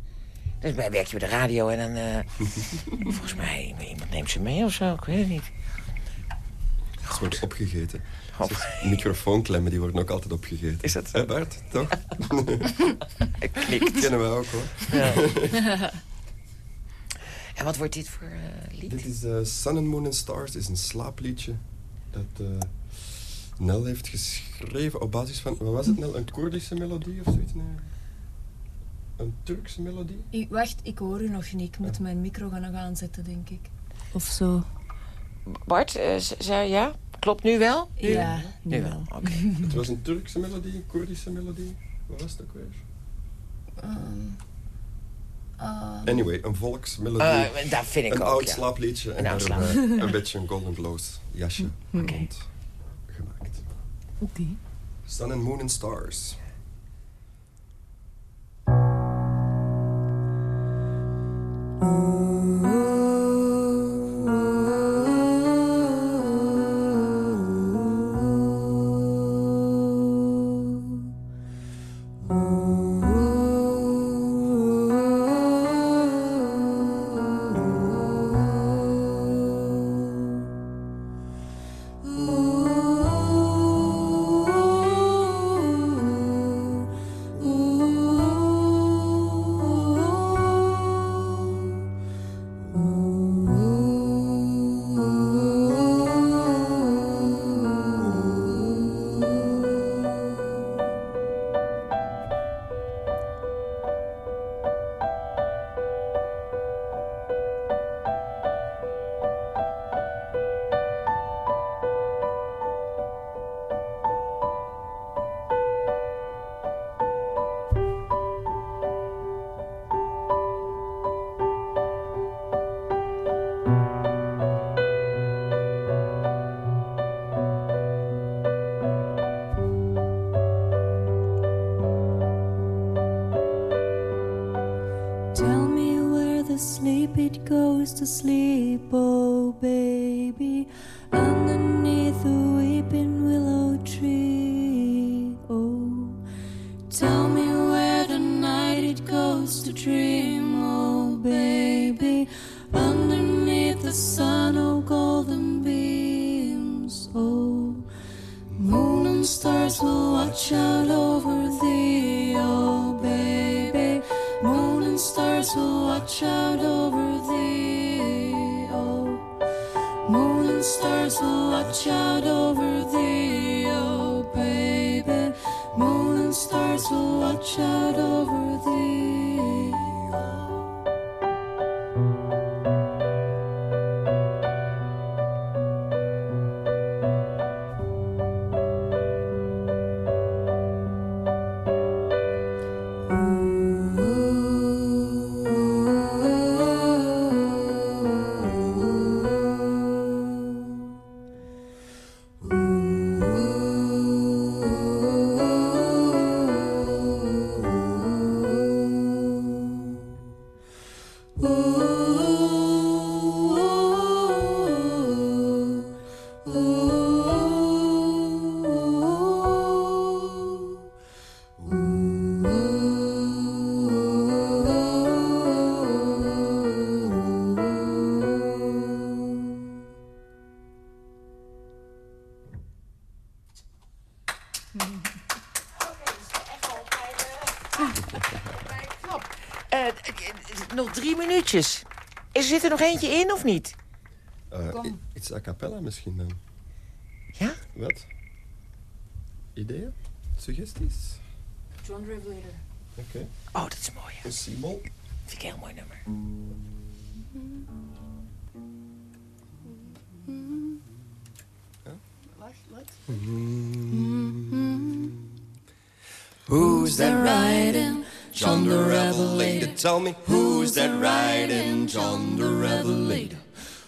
Dus bij werk je bij de radio en dan... volgens mij, iemand neemt ze mee of zo, ik weet het niet. Ze worden opgegeten. Microfoonklemmen die worden ook altijd opgegeten. Is dat zo? Hè, Bart? Toch? Ik knik. kennen wij ook, hoor. En wat wordt dit voor eh, lied? Dit is eh, Sun and Moon and Stars. is een slaapliedje dat eh, Nel heeft geschreven op basis van... Wat was het, Nel? Een Koerdische melodie of zoiets? Nee. Een Turkse melodie? Ik, wacht, ik hoor u nog niet. Ik moet mijn micro gaan nog aanzetten, denk ik. Of zo. Bart, zei ja? Klopt nu wel? Nu? Ja, Nu nu wel, wel. oké. Het was een Turkse melodie, een Koerdische melodie. Wat was het ook weer? Ehm, Anyway, een volksmelodie. Eh, dat vind ik een ook, oud ja. slaapliedje. En Een oud daar hebben we een beetje een Golden Glows jasje rond gemaakt. Oké. Sun and Moon and Stars. Ooh, asleep. Minuutjes. Is, zit er nog eentje in of niet? Eh, i- iets a cappella misschien dan. Ja? Wat? Ideeën? Suggesties? John Revelator. Oké. Oh, dat is mooi. Een Simon. Vind ik een heel mooi nummer. Who's that riding? John the Revelator. Tell me, who's that riding? John the Revelator.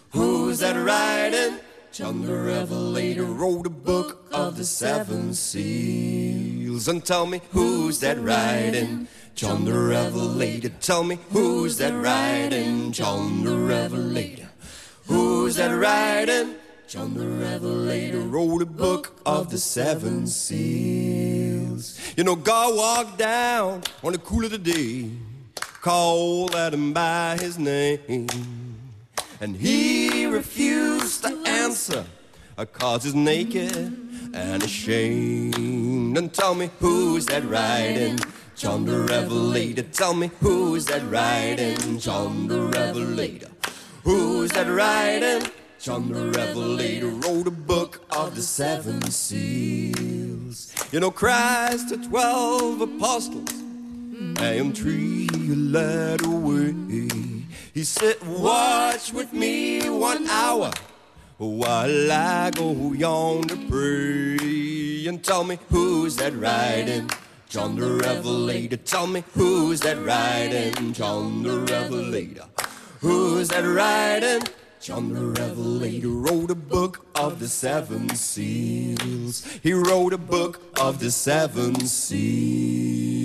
Who's that riding? John the Revelator wrote a book of the seven seals. And tell me, who's that riding? John the Revelator. Tell me, who's that riding? John the Revelator. Who's that riding? John the Revelator wrote a book of the seven seals. You know, God walked down on the cool of the day, called him by his name, and he refused to answer, cause he's naked and ashamed. And tell me, who's that riding? John the Revelator. Tell me, who's that riding? John the Revelator. Who's that riding? John the Revelator wrote a book of the seven seals. You know, Christ the twelve apostles, I am three led away. He said, Watch with me one hour while I go yonder pray. And tell me, who's that riding? John the Revelator. Tell me, who's that riding? John the Revelator. Who's that riding? John the Revelator wrote a book of the seven seals. He wrote a book of the seven seals.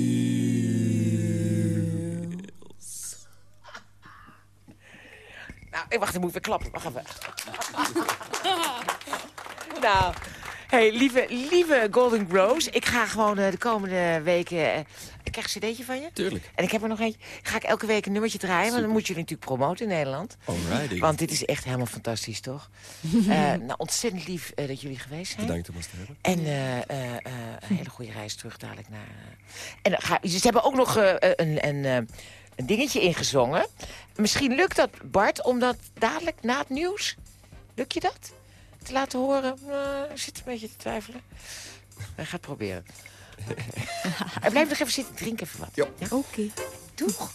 Eh, wacht, ik moet weer klappen. Wacht even. nou, hey, lieve, lieve Golden Rose. Ik ga gewoon eh, de komende weken... eh, ik krijg een cd'tje van je. Tuurlijk. En ik heb er nog eentje. Ga ik elke week een nummertje draaien. Want dan moet je natuurlijk promoten in Nederland. Alrighty. Want dit is echt helemaal fantastisch, toch? Nou, ontzettend lief dat jullie geweest zijn. Bedankt om ons te hebben. En een hele goede reis terug dadelijk naar... En ga, ze hebben ook nog een, een, een dingetje ingezongen. Misschien lukt dat, Bart, om dat dadelijk na het nieuws... Lukt je dat? Te laten horen? Nou, ik zit een beetje te twijfelen. Hij gaat het proberen. en blijf nog even zitten, drink even wat. Ja. Oké. Doeg.